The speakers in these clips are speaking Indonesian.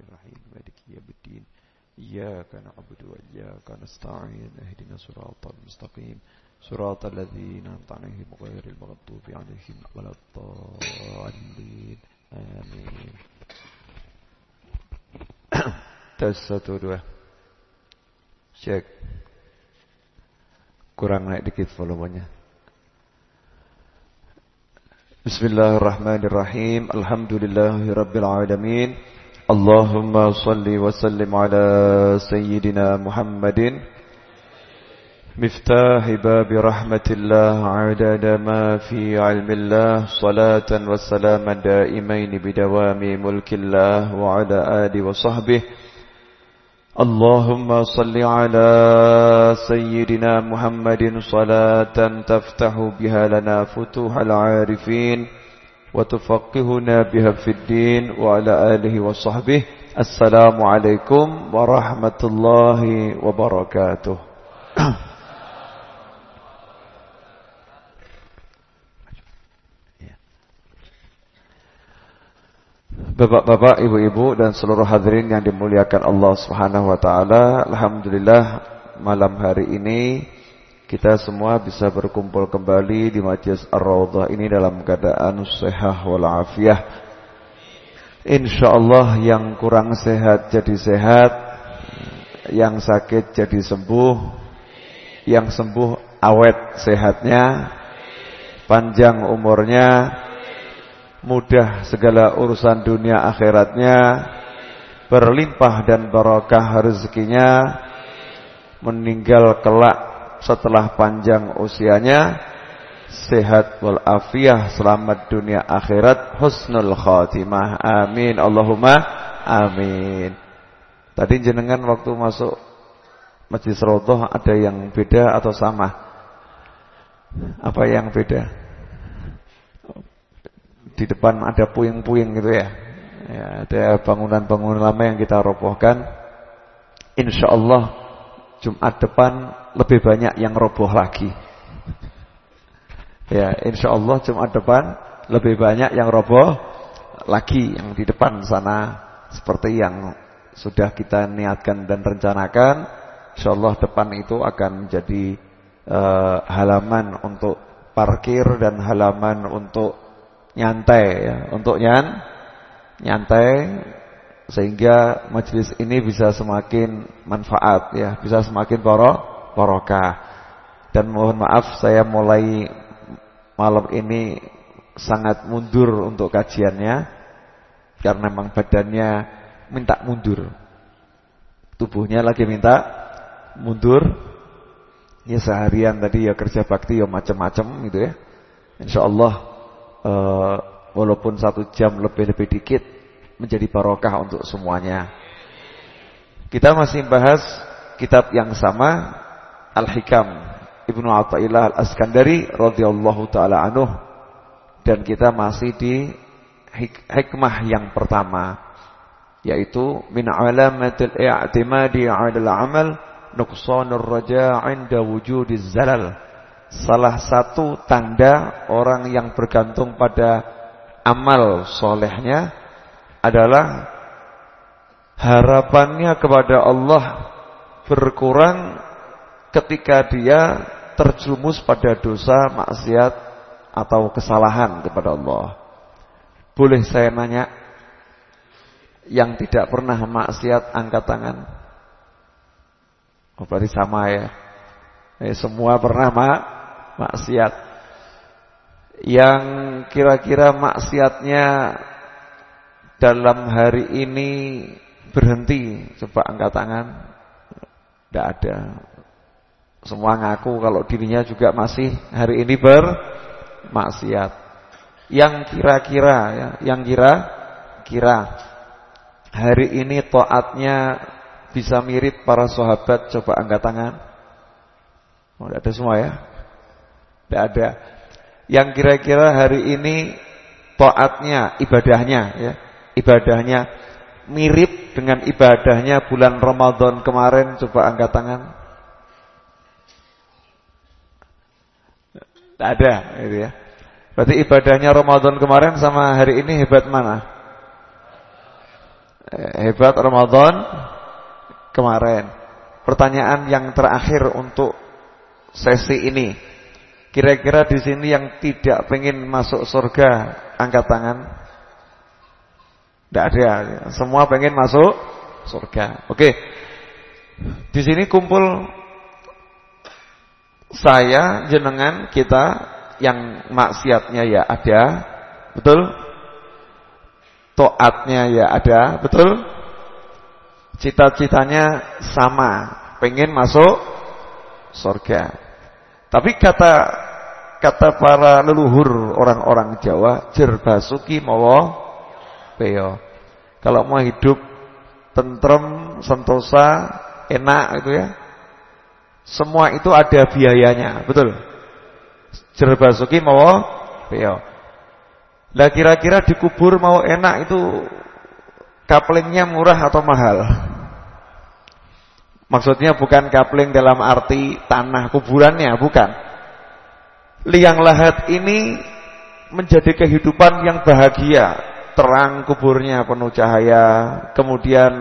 الرحمن الرحيم مالك يوم الدين إياك نعبد وإياك نستعين اهدنا صراط المستقيم صراط الذين أنعمت عليهم غير المغضوب عليهم ولا الضالين آمين Tes satu dua Cek Kurang naik dikit volumenya Bismillahirrahmanirrahim Alhamdulillahirrabbilalamin Allahumma Salli wa sallim ala Sayyidina Muhammadin مفتاح باب رحمة الله عدد ما في علم الله صلاة والسلام دائمين بدوام ملك الله وعلى آله وصحبه. اللهم صل على سيدنا محمد صلاة تفتح بها لنا فتوح العارفين. وتفقهنا بها في الدين وعلى آله وصحبه السلام عليكم ورحمة الله وبركاته Bapak-bapak, ibu-ibu dan seluruh hadirin yang dimuliakan Allah Subhanahu wa taala, alhamdulillah malam hari ini kita semua bisa berkumpul kembali di Majlis Ar-Raudhah ini dalam keadaan sehat walafiat. Insyaallah yang kurang sehat jadi sehat, yang sakit jadi sembuh, yang sembuh awet sehatnya, panjang umurnya, mudah segala urusan dunia akhiratnya, berlimpah dan barakah rezekinya, meninggal kelak setelah panjang usianya, sehat walafiah, selamat dunia akhirat, husnul khatimah. Amin. Allahumma amin. Tadi jenengan waktu masuk Masjid Raudhah ada yang beda atau sama? Apa yang beda? di depan ada puing-puing gitu ya. ya ada bangunan-bangunan lama yang kita robohkan. Insya Allah Jumat depan lebih banyak yang roboh lagi. Ya, insya Allah Jumat depan lebih banyak yang roboh lagi yang di depan sana seperti yang sudah kita niatkan dan rencanakan. Insya Allah depan itu akan menjadi uh, halaman untuk parkir dan halaman untuk nyantai ya, untuk nyan nyantai sehingga majelis ini bisa semakin manfaat ya, bisa semakin baro barokah. Dan mohon maaf saya mulai malam ini sangat mundur untuk kajiannya karena memang badannya minta mundur. Tubuhnya lagi minta mundur. Ya seharian tadi ya kerja bakti ya macam-macam gitu ya. Insyaallah uh, walaupun satu jam lebih-lebih dikit menjadi barokah untuk semuanya. Kita masih bahas kitab yang sama Al-Hikam Ibnu Athaillah Al-Askandari radhiyallahu taala anhu. Dan kita masih di hik hikmah yang pertama yaitu min alamatil i'timadi 'ala al-'amal nuqsanur raja' 'inda wujudiz zalal. Salah satu tanda orang yang bergantung pada amal solehnya adalah harapannya kepada Allah berkurang ketika dia terjumus pada dosa, maksiat atau kesalahan kepada Allah. Boleh saya nanya yang tidak pernah maksiat angkat tangan? Oh, berarti sama ya. Eh, semua pernah mak maksiat. Yang kira-kira maksiatnya dalam hari ini berhenti, coba angkat tangan. Tidak ada. Semua ngaku kalau dirinya juga masih hari ini bermaksiat. Yang kira-kira ya, yang kira-kira hari ini taatnya bisa mirip para sahabat, coba angkat tangan. Oh, ada semua ya. Tidak ada. Yang kira-kira hari ini taatnya, ibadahnya ya. Ibadahnya mirip dengan ibadahnya bulan Ramadan kemarin, coba angkat tangan. Tidak ada gitu ya. Berarti ibadahnya Ramadan kemarin sama hari ini hebat mana? Eh, hebat Ramadan kemarin. Pertanyaan yang terakhir untuk sesi ini. Kira-kira di sini yang tidak pengen masuk surga, angkat tangan. Tidak ada, semua pengen masuk surga. Oke. Di sini kumpul saya, jenengan, kita yang maksiatnya ya ada, betul? Toatnya ya ada, betul? Cita-citanya sama, pengen masuk surga. Tapi kata kata para leluhur orang-orang Jawa, jerbasuki mawa peo. Kalau mau hidup tentrem, sentosa, enak itu ya. Semua itu ada biayanya, betul? Jerbasuki mau peo. Lah kira-kira dikubur mau enak itu kaplingnya murah atau mahal? Maksudnya bukan kapling dalam arti tanah kuburannya, bukan. Liang lahat ini menjadi kehidupan yang bahagia, terang kuburnya penuh cahaya, kemudian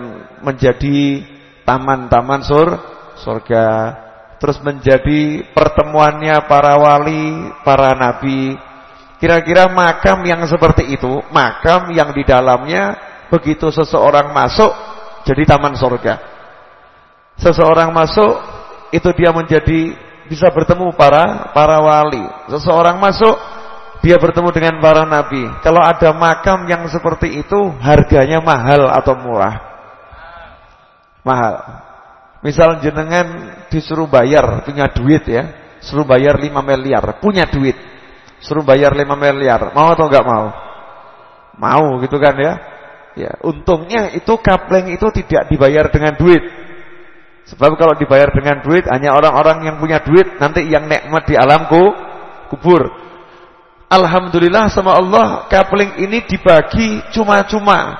menjadi taman-taman sur surga, terus menjadi pertemuannya para wali, para nabi. Kira-kira makam yang seperti itu, makam yang di dalamnya begitu seseorang masuk jadi taman surga. Seseorang masuk itu dia menjadi bisa bertemu para para wali. Seseorang masuk dia bertemu dengan para nabi. Kalau ada makam yang seperti itu harganya mahal atau murah? Mahal. Misal jenengan disuruh bayar, punya duit ya, suruh bayar 5 miliar, punya duit. Suruh bayar 5 miliar, mau atau enggak mau? Mau gitu kan ya? Ya, untungnya itu kapleng itu tidak dibayar dengan duit. Sebab kalau dibayar dengan duit hanya orang-orang yang punya duit nanti yang nikmat di alamku kubur. Alhamdulillah sama Allah kapling ini dibagi cuma-cuma.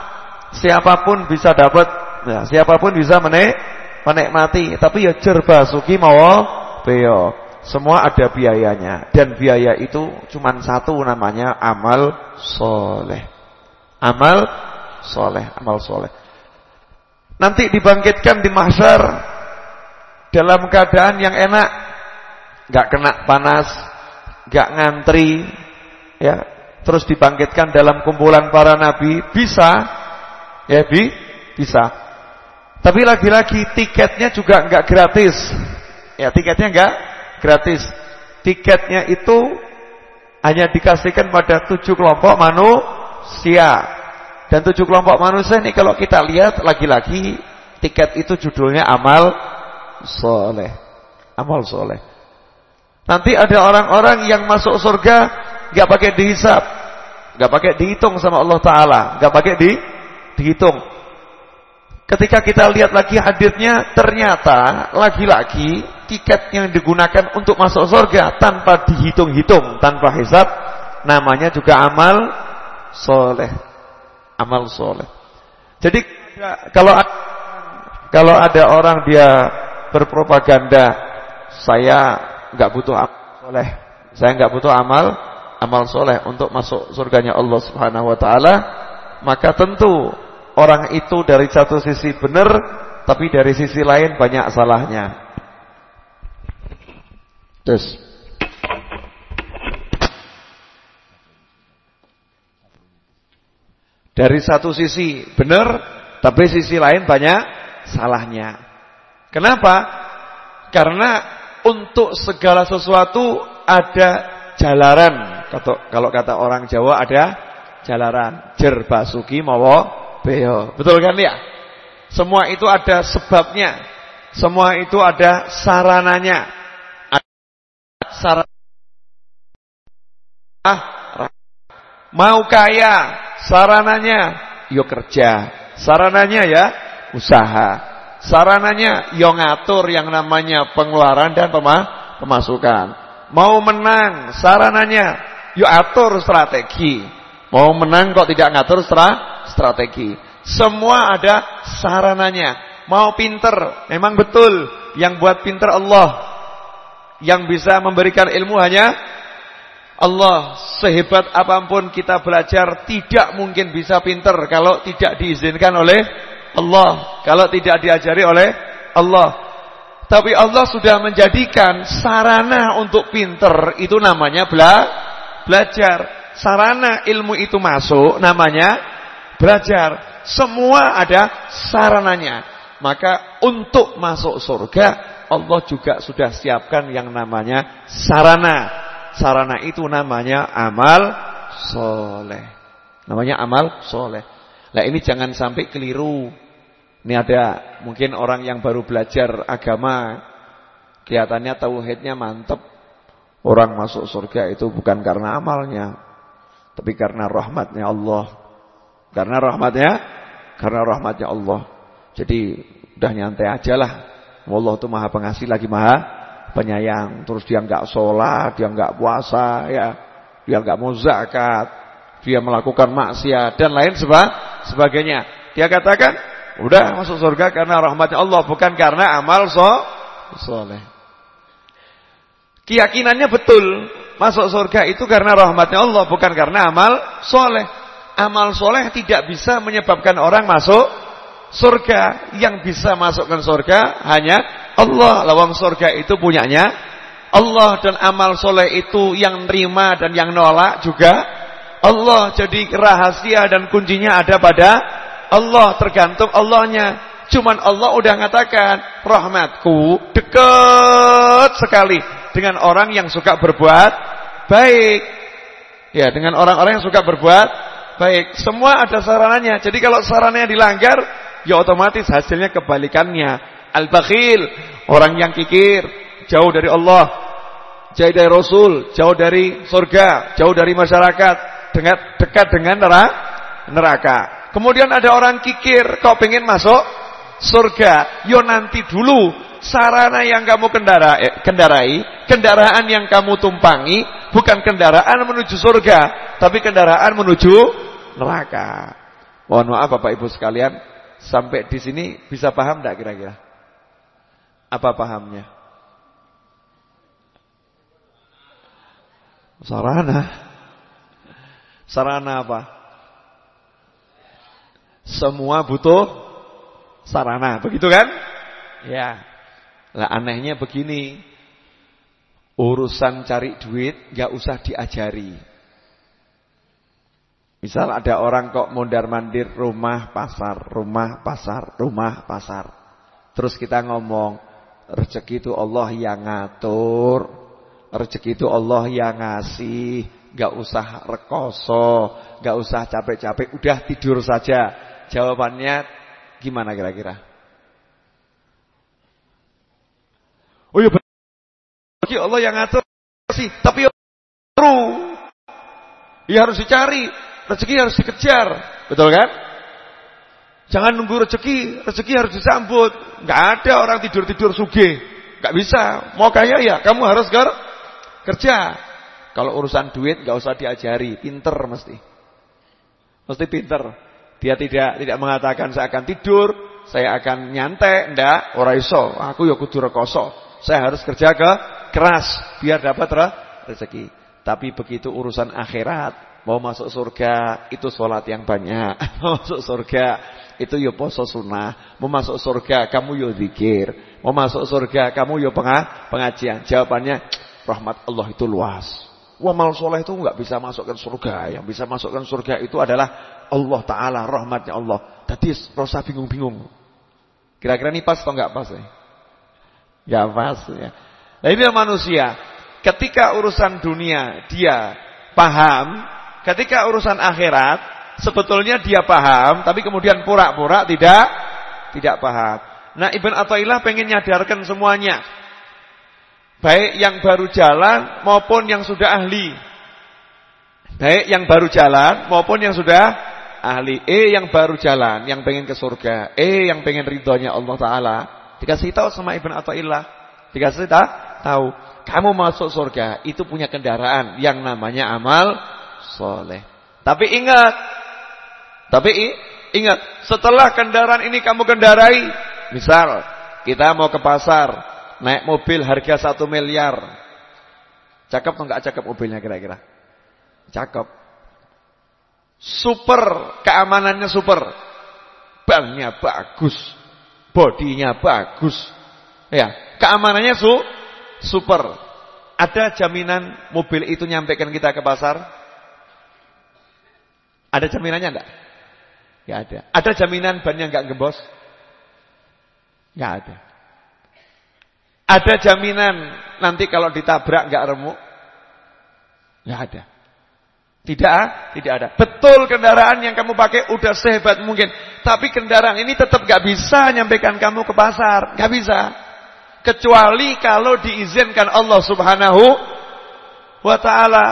Siapa pun bisa dapat, ya, siapa pun bisa menik menikmati, tapi ya jerbasuki mau beo. Semua ada biayanya dan biaya itu cuma satu namanya amal soleh. Amal soleh, amal soleh. Nanti dibangkitkan di mahsyar dalam keadaan yang enak, nggak kena panas, nggak ngantri, ya. Terus dibangkitkan dalam kumpulan para nabi, bisa, ya bi, bisa. Tapi lagi-lagi tiketnya juga enggak gratis. Ya, tiketnya enggak gratis. Tiketnya itu hanya dikasihkan pada tujuh kelompok manusia. Dan tujuh kelompok manusia ini kalau kita lihat lagi-lagi tiket itu judulnya amal soleh. Amal soleh. Nanti ada orang-orang yang masuk surga enggak pakai dihisap, enggak pakai dihitung sama Allah Taala, enggak pakai di dihitung. Ketika kita lihat lagi hadirnya ternyata lagi-lagi tiket yang digunakan untuk masuk surga tanpa dihitung-hitung, tanpa hisap, namanya juga amal soleh. Amal soleh. Jadi kalau kalau ada orang dia berpropaganda, saya nggak butuh amal soleh, saya nggak butuh amal amal soleh untuk masuk surganya Allah Subhanahu Wa Taala, maka tentu orang itu dari satu sisi benar, tapi dari sisi lain banyak salahnya. Terus. Dari satu sisi benar, tapi sisi lain banyak salahnya. Kenapa? Karena untuk segala sesuatu ada jalaran. Kalau kata orang Jawa ada jalaran. Jer basuki mawa beo. Betul kan ya? Semua itu ada sebabnya. Semua itu ada sarananya. Sarana ah, mau kaya, sarananya yo kerja. Sarananya ya usaha. Sarananya yo ngatur yang namanya pengeluaran dan pemasukan. Mau menang, sarananya yo atur strategi. Mau menang kok tidak ngatur strategi. Semua ada sarananya. Mau pinter, memang betul yang buat pinter Allah. Yang bisa memberikan ilmu hanya Allah. Sehebat apa pun kita belajar tidak mungkin bisa pinter kalau tidak diizinkan oleh Allah. Kalau tidak diajari oleh Allah. Tapi Allah sudah menjadikan sarana untuk pinter itu namanya bela belajar. Sarana ilmu itu masuk namanya belajar. Semua ada sarananya. Maka untuk masuk surga Allah juga sudah siapkan yang namanya sarana. Sarana itu namanya amal soleh. Namanya amal soleh. Nah ini jangan sampai keliru. Ini ada mungkin orang yang baru belajar agama kelihatannya tauhidnya mantep. Orang masuk surga itu bukan karena amalnya, tapi karena rahmatnya Allah. Karena rahmatnya, karena rahmatnya Allah. Jadi udah nyantai aja lah. Allah itu maha pengasih lagi maha penyayang. Terus dia nggak sholat, dia nggak puasa, ya, dia nggak mau zakat, dia melakukan maksiat dan lain sebagainya. Dia katakan Udah masuk surga karena rahmatnya Allah bukan karena amal so soleh. Keyakinannya betul masuk surga itu karena rahmatnya Allah bukan karena amal soleh. Amal soleh tidak bisa menyebabkan orang masuk surga. Yang bisa masukkan surga hanya Allah. Lawang surga itu punyanya Allah dan amal soleh itu yang nerima dan yang nolak juga Allah. Jadi rahasia dan kuncinya ada pada Allah tergantung Allahnya. Cuman Allah udah mengatakan rahmatku dekat sekali dengan orang yang suka berbuat baik. Ya, dengan orang-orang yang suka berbuat baik. Semua ada sarananya. Jadi kalau sarannya dilanggar, ya otomatis hasilnya kebalikannya. Al-bakhil, orang yang kikir, jauh dari Allah, jauh dari Rasul, jauh dari surga, jauh dari masyarakat, dengan dekat dengan neraka. Kemudian ada orang kikir, kau pengen masuk surga. Yo nanti dulu sarana yang kamu kendara, eh, kendarai, kendaraan yang kamu tumpangi bukan kendaraan menuju surga, tapi kendaraan menuju neraka. Mohon maaf Bapak Ibu sekalian, sampai di sini bisa paham tidak kira-kira? Apa pahamnya? Sarana. Sarana apa? Semua butuh sarana, begitu kan? Ya. Lah anehnya begini. Urusan cari duit gak usah diajari. Misal ada orang kok mondar-mandir rumah pasar, rumah pasar, rumah pasar. Terus kita ngomong, rezeki itu Allah yang ngatur. Rezeki itu Allah yang ngasih. Gak usah rekoso, gak usah capek-capek, udah tidur saja. Jawabannya gimana kira-kira? Oh iya bagi Allah yang ngatur sih, tapi. Ya harus dicari, rezeki harus dikejar, betul kan? Jangan nunggu rezeki, rezeki harus disambut. Enggak ada orang tidur-tidur suge, enggak bisa. Mau kaya ya, kamu harus ker kerja. Kalau urusan duit enggak usah diajari, pinter mesti. Mesti pinter. Dia tidak tidak mengatakan saya akan tidur, saya akan nyantai, ndak, ora iso. Aku ya kudu rekoso. Saya harus kerja ke keras biar dapat rezeki. Tapi begitu urusan akhirat, mau masuk surga itu sholat yang banyak. Mau masuk surga itu ya poso sunnah. Mau masuk surga kamu ya zikir. Mau masuk surga kamu ya pengajian. Jawabannya rahmat Allah itu luas. Wamal soleh itu nggak bisa masukkan surga. Yang bisa masukkan surga itu adalah Allah Ta'ala, rahmatnya Allah. Tadi rasa bingung-bingung. Kira-kira ini pas atau enggak pas ya? Ya pas ya. Nah ini manusia. Ketika urusan dunia dia paham. Ketika urusan akhirat. Sebetulnya dia paham. Tapi kemudian pura-pura tidak tidak paham. Nah Ibn Atta'illah pengen nyadarkan semuanya. Baik yang baru jalan maupun yang sudah ahli. Baik yang baru jalan maupun yang sudah ahli E yang baru jalan, yang pengen ke surga, E yang pengen ridhonya Allah Taala, dikasih tahu sama Ibn Atta'illah, dikasih tahu, kamu masuk surga itu punya kendaraan yang namanya amal soleh. Tapi ingat, tapi ingat, setelah kendaraan ini kamu kendarai, misal kita mau ke pasar, naik mobil harga satu miliar, cakep atau enggak cakep mobilnya kira-kira? Cakep. Super, keamanannya super. bannya bagus, bodinya bagus. Ya, keamanannya su super. Ada jaminan mobil itu nyampaikan kita ke pasar? Ada jaminannya enggak? Enggak ada. Ada jaminan bannya enggak gembos? Enggak ada. Ada jaminan nanti kalau ditabrak enggak remuk? Enggak ada. Tidak, tidak ada. Betul kendaraan yang kamu pakai udah sehebat mungkin. Tapi kendaraan ini tetap gak bisa nyampaikan kamu ke pasar. Gak bisa. Kecuali kalau diizinkan Allah subhanahu wa ta'ala.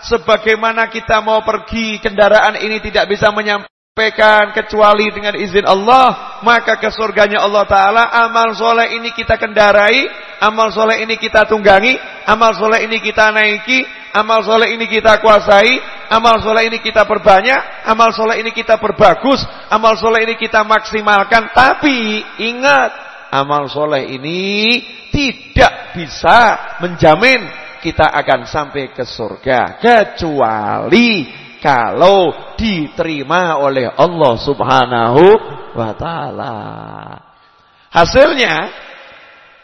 Sebagaimana kita mau pergi, kendaraan ini tidak bisa menyampaikan kecuali dengan izin Allah. Maka ke surganya Allah ta'ala, amal soleh ini kita kendarai, amal soleh ini kita tunggangi, amal soleh ini kita naiki, amal soleh ini kita kuasai, amal soleh ini kita perbanyak, amal soleh ini kita perbagus, amal soleh ini kita maksimalkan. Tapi ingat, amal soleh ini tidak bisa menjamin kita akan sampai ke surga kecuali kalau diterima oleh Allah Subhanahu wa taala. Hasilnya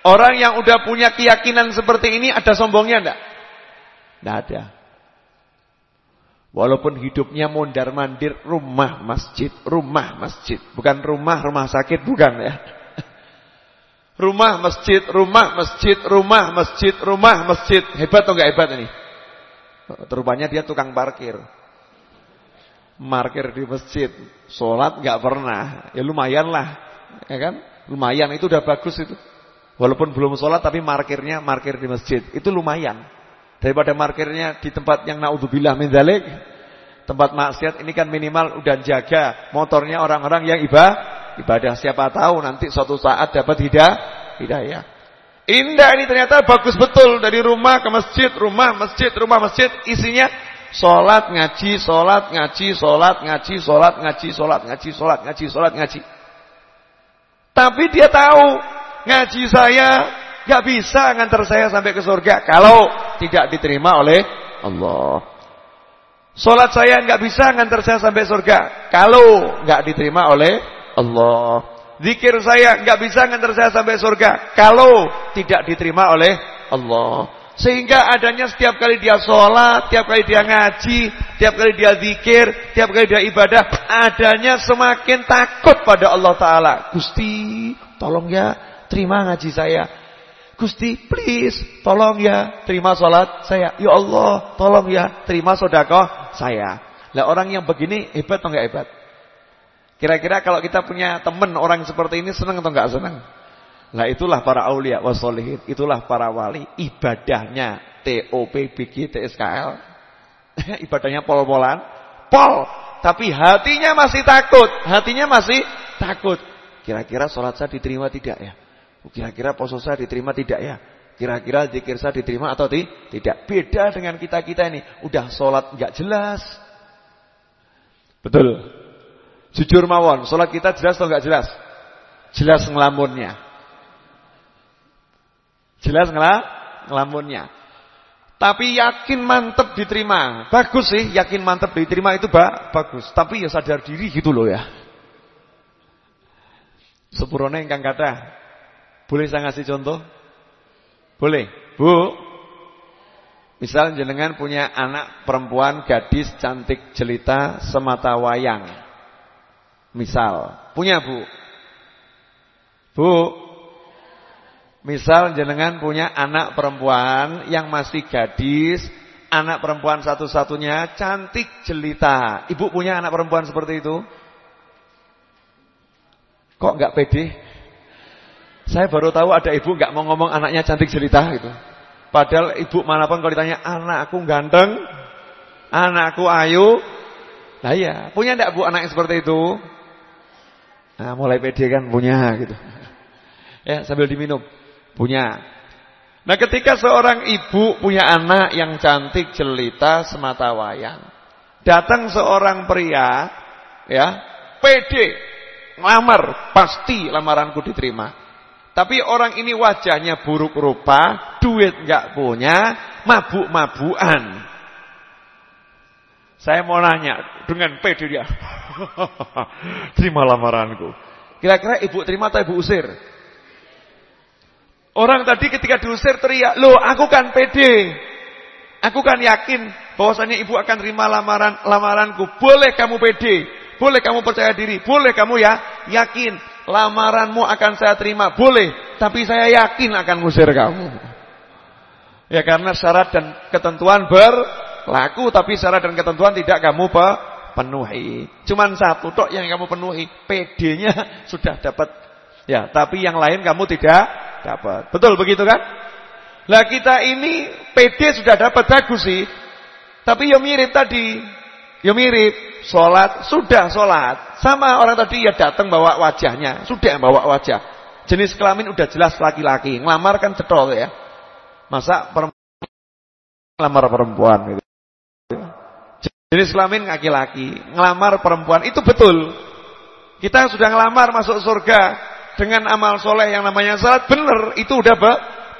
orang yang udah punya keyakinan seperti ini ada sombongnya enggak? Tidak ada. Walaupun hidupnya mondar-mandir rumah masjid, rumah masjid, bukan rumah rumah sakit bukan ya. Rumah masjid, rumah masjid, rumah masjid, rumah masjid. Hebat atau enggak hebat ini? Terupanya dia tukang parkir. Parkir di masjid, sholat enggak pernah. Ya lumayan lah, ya kan? Lumayan itu udah bagus itu. Walaupun belum sholat tapi parkirnya parkir di masjid, itu lumayan. Daripada markirnya di tempat yang naudzubillah min dzalik, tempat maksiat ini kan minimal udah jaga motornya orang-orang yang ibadah, ibadah siapa tahu nanti suatu saat dapat hidayah, hidayah. Indah ini ternyata bagus betul dari rumah ke masjid, rumah masjid, rumah masjid isinya Sholat ngaji, sholat ngaji, sholat ngaji, sholat ngaji, sholat ngaji, sholat ngaji, sholat ngaji. Tapi dia tahu ngaji saya Gak bisa ngantar saya sampai ke surga kalau tidak diterima oleh Allah. Salat saya gak bisa ngantar saya sampai surga kalau gak diterima oleh Allah. Zikir saya gak bisa ngantar saya sampai surga kalau tidak diterima oleh Allah. Sehingga adanya setiap kali dia sholat, tiap kali dia ngaji, tiap kali dia zikir, tiap kali dia ibadah, adanya semakin takut pada Allah Ta'ala. Gusti, tolong ya, terima ngaji saya. Gusti please tolong ya terima sholat saya. Ya Allah tolong ya terima sodakoh saya. Lah orang yang begini hebat atau enggak hebat? Kira-kira kalau kita punya teman orang seperti ini senang atau enggak senang? Lah itulah para aulia wasolihin. Itulah para wali. Ibadahnya TOP, BG, TSKL. Ibadahnya pol-polan. Pol. Tapi hatinya masih takut. Hatinya masih takut. Kira-kira sholat saya diterima tidak ya? Kira-kira poso saya diterima tidak ya? Kira-kira zikir saya diterima atau tidak? Beda dengan kita-kita ini. Udah sholat nggak jelas. Betul. Jujur mawon, sholat kita jelas atau nggak jelas? Jelas ngelamunnya. Jelas ngelamunnya. Tapi yakin mantep diterima. Bagus sih, yakin mantep diterima itu ba bagus. Tapi ya sadar diri gitu loh ya. Sepurone ingkang kata boleh saya ngasih contoh? Boleh. Bu, misal jenengan punya anak perempuan gadis cantik jelita semata wayang. Misal, punya Bu. Bu, misal jenengan punya anak perempuan yang masih gadis, anak perempuan satu-satunya cantik jelita. Ibu punya anak perempuan seperti itu? Kok enggak pede? Saya baru tahu ada ibu nggak mau ngomong anaknya cantik jelita gitu. Padahal ibu mana pun kalau ditanya anakku ganteng, anakku ayu, nah iya, punya enggak Bu anak yang seperti itu? Nah, mulai pede kan punya gitu. Ya, sambil diminum. Punya. Nah, ketika seorang ibu punya anak yang cantik jelita semata wayang, datang seorang pria, ya, pede, ngelamar, pasti lamaranku diterima. Tapi orang ini wajahnya buruk rupa, duit nggak punya, mabuk-mabukan. Saya mau nanya dengan pede dia. terima lamaranku. Kira-kira ibu terima atau ibu usir? Orang tadi ketika diusir teriak, "Loh, aku kan pede. Aku kan yakin bahwasanya ibu akan terima lamaran lamaranku. Boleh kamu pede, boleh kamu percaya diri, boleh kamu ya yakin lamaranmu akan saya terima, boleh. Tapi saya yakin akan ngusir kamu." Ya karena syarat dan ketentuan berlaku, tapi syarat dan ketentuan tidak kamu penuhi. Cuman satu tok yang kamu penuhi, PD-nya sudah dapat. Ya, tapi yang lain kamu tidak dapat. Betul begitu kan? Lah kita ini PD sudah dapat bagus sih. Tapi ya mirip tadi. Ya mirip. Sholat, sudah sholat. Sama orang tadi ya datang bawa wajahnya. Sudah bawa wajah. Jenis kelamin udah jelas laki-laki. Ngelamar kan cetol ya. Masa perempuan ngelamar perempuan gitu. Jenis kelamin laki-laki. Ngelamar perempuan. Itu betul. Kita sudah ngelamar masuk surga dengan amal soleh yang namanya salat benar itu udah be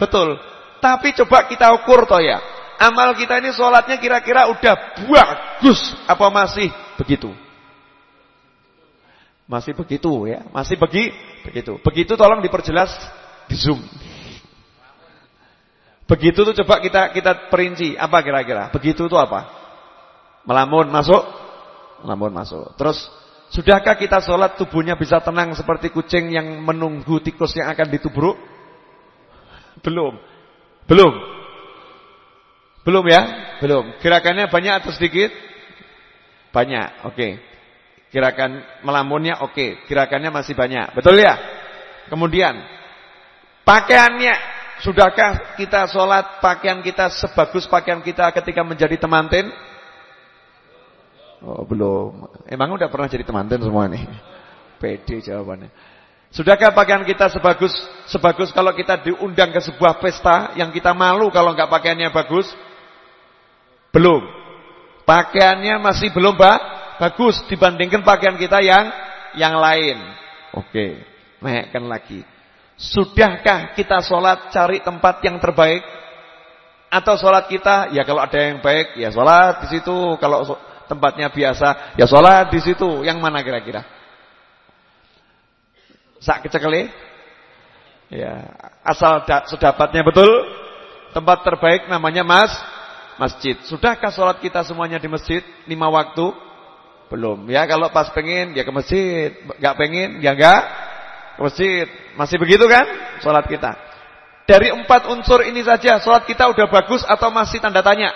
betul. Tapi coba kita ukur toh ya. Amal kita ini sholatnya kira-kira udah bagus apa masih begitu? Masih begitu ya, masih begi begitu. Begitu tolong diperjelas di Zoom. Begitu tuh coba kita kita perinci apa kira-kira? Begitu tuh apa? Melamun masuk, melamun masuk. Terus Sudahkah kita sholat tubuhnya bisa tenang seperti kucing yang menunggu tikus yang akan ditubruk? Belum. Belum. Belum ya? Belum. Gerakannya banyak atau sedikit? Banyak. Oke. Okay. Gerakan melamunnya oke. Okay. Gerakannya masih banyak. Betul ya? Kemudian pakaiannya Sudahkah kita sholat pakaian kita sebagus pakaian kita ketika menjadi temantin? Oh, belum. Emang udah pernah jadi temanten semua nih? Pede jawabannya. Sudahkah pakaian kita sebagus sebagus kalau kita diundang ke sebuah pesta yang kita malu kalau nggak pakaiannya bagus? Belum. Pakaiannya masih belum ba bagus dibandingkan pakaian kita yang yang lain. Oke, naikkan lagi. Sudahkah kita sholat cari tempat yang terbaik? Atau sholat kita, ya kalau ada yang baik, ya sholat di situ. Kalau tempatnya biasa, ya sholat di situ. Yang mana kira-kira? Sak kecekele? Ya, asal sedapatnya betul. Tempat terbaik namanya Mas masjid. Sudahkah sholat kita semuanya di masjid lima waktu? Belum. Ya kalau pas pengen ya ke masjid, nggak pengen ya enggak ke masjid. Masih begitu kan sholat kita? Dari empat unsur ini saja sholat kita udah bagus atau masih tanda tanya?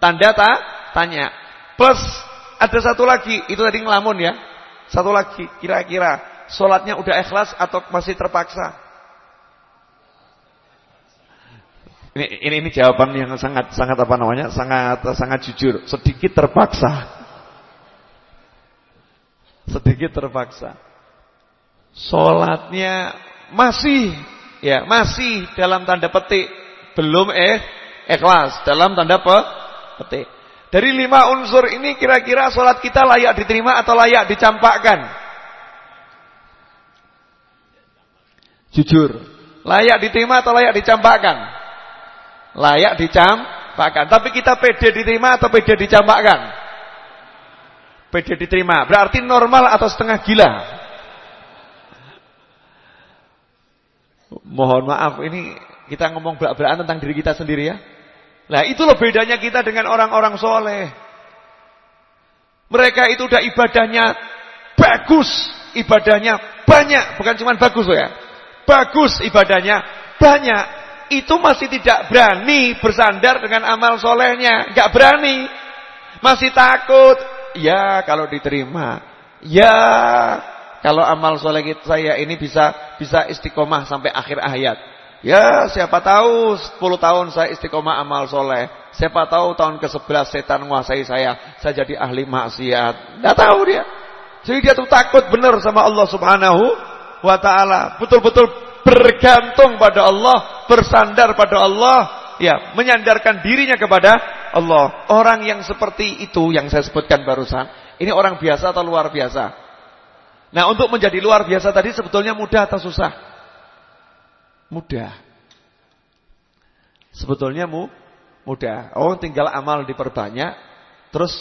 Tanda tak? Tanya. Plus ada satu lagi, itu tadi ngelamun ya. Satu lagi, kira-kira sholatnya udah ikhlas atau masih terpaksa? Ini, ini ini jawaban yang sangat sangat apa namanya? Sangat sangat jujur, sedikit terpaksa. Sedikit terpaksa. Sholatnya masih ya, masih dalam tanda petik belum eh ikhlas dalam tanda petik. Dari lima unsur ini kira-kira sholat kita layak diterima atau layak dicampakkan? Jujur. Layak diterima atau layak dicampakkan? Layak dicampakkan. Tapi kita pede diterima atau pede dicampakkan? Pede diterima. Berarti normal atau setengah gila? Mohon maaf ini kita ngomong belak-belakan tentang diri kita sendiri ya. Nah itulah bedanya kita dengan orang-orang soleh. Mereka itu udah ibadahnya bagus. Ibadahnya banyak. Bukan cuma bagus ya. Bagus ibadahnya banyak. Itu masih tidak berani bersandar dengan amal solehnya. Gak berani. Masih takut. Ya kalau diterima. Ya kalau amal soleh saya ini bisa bisa istiqomah sampai akhir hayat. Ya siapa tahu 10 tahun saya istiqomah amal soleh. Siapa tahu tahun ke-11 setan menguasai saya. Saya jadi ahli maksiat. Tidak tahu dia. Jadi dia tuh takut benar sama Allah subhanahu wa ta'ala. Betul-betul bergantung pada Allah. Bersandar pada Allah. Ya, menyandarkan dirinya kepada Allah. Orang yang seperti itu yang saya sebutkan barusan. Ini orang biasa atau luar biasa? Nah untuk menjadi luar biasa tadi sebetulnya mudah atau susah? Mudah. Sebetulnya mu, mudah. Oh, tinggal amal diperbanyak, terus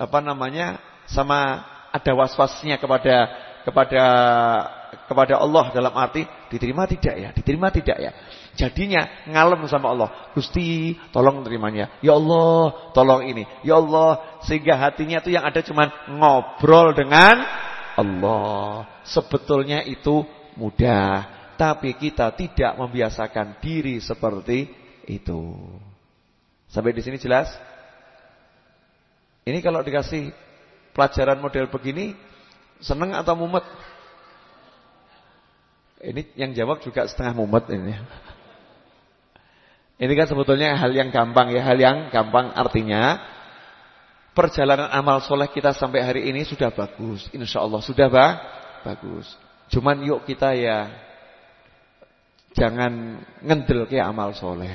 apa namanya sama ada was-wasnya kepada kepada kepada Allah dalam arti diterima tidak ya, diterima tidak ya. Jadinya ngalem sama Allah. Gusti, tolong terimanya. Ya Allah, tolong ini. Ya Allah, sehingga hatinya itu yang ada cuman ngobrol dengan Allah. Sebetulnya itu mudah, tapi kita tidak membiasakan diri seperti itu. Sampai di sini jelas? Ini kalau dikasih pelajaran model begini seneng atau mumet? Ini yang jawab juga setengah mumet ini. Ini kan sebetulnya hal yang gampang ya, hal yang gampang artinya perjalanan amal soleh kita sampai hari ini sudah bagus, insya Allah sudah bah, bagus. Cuman yuk kita ya jangan ngendel ke amal soleh.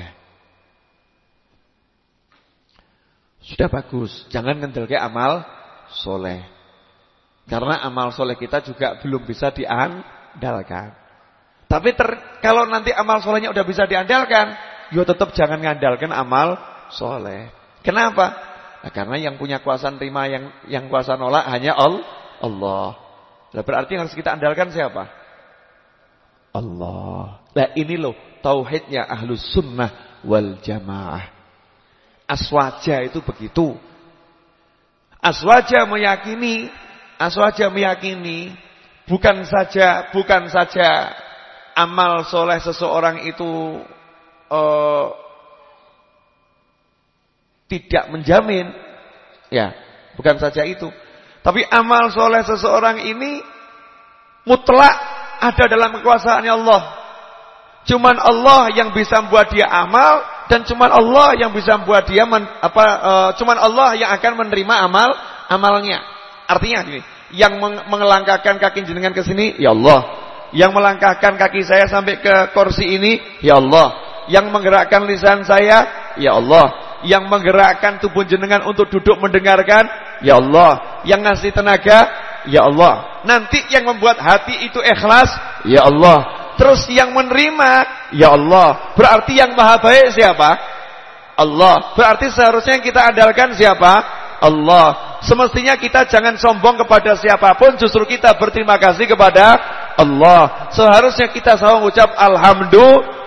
Sudah bagus, jangan ke amal soleh. Karena amal soleh kita juga belum bisa diandalkan. Tapi ter, kalau nanti amal solehnya udah bisa diandalkan, yo tetap jangan ngandalkan amal soleh. Kenapa? Nah, karena yang punya kuasa terima, yang yang kuasa nolak hanya Allah. Nah, berarti yang harus kita andalkan siapa? Allah. Nah ini loh tauhidnya ahlus sunnah wal jamaah. Aswaja itu begitu. Aswaja meyakini, aswaja meyakini bukan saja bukan saja amal soleh seseorang itu uh, tidak menjamin, ya bukan saja itu, tapi amal soleh seseorang ini mutlak ada dalam kekuasaannya Allah. Cuman Allah yang bisa membuat dia amal dan cuman Allah yang bisa membuat dia men, apa uh, cuman Allah yang akan menerima amal amalnya. Artinya gini, yang mengelangkahkan kaki jenengan ke sini ya Allah. Yang melangkahkan kaki saya sampai ke kursi ini ya Allah. Yang menggerakkan lisan saya ya Allah. Yang menggerakkan tubuh jenengan untuk duduk mendengarkan ya Allah. Yang ngasih tenaga ya Allah. Nanti yang membuat hati itu ikhlas ya Allah. Terus yang menerima, ya Allah. Berarti yang maha baik siapa? Allah. Berarti seharusnya yang kita andalkan siapa? Allah. Semestinya kita jangan sombong kepada siapa pun, justru kita berterima kasih kepada Allah. Seharusnya kita selalu mengucap alhamdulillah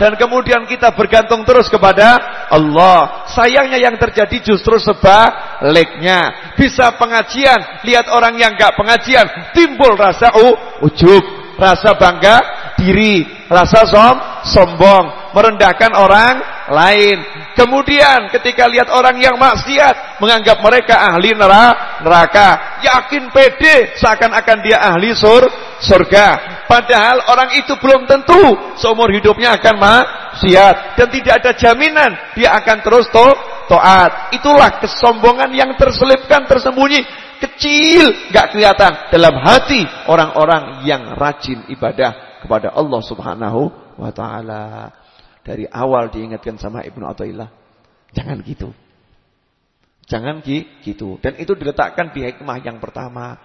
dan kemudian kita bergantung terus kepada Allah. Sayangnya yang terjadi justru sebaliknya. Bisa pengajian, lihat orang yang enggak pengajian, timbul rasa ujub rasa bangga diri, rasa som, sombong, merendahkan orang lain. Kemudian ketika lihat orang yang maksiat, menganggap mereka ahli neraka, yakin pede seakan-akan dia ahli sur, surga. Padahal orang itu belum tentu seumur hidupnya akan maksiat dan tidak ada jaminan dia akan terus to, toat. Itulah kesombongan yang terselipkan tersembunyi kecil, nggak kelihatan dalam hati orang-orang yang rajin ibadah kepada Allah Subhanahu wa taala. Dari awal diingatkan sama Ibnu Athaillah, jangan gitu. Jangan gitu. Dan itu diletakkan di hikmah yang pertama.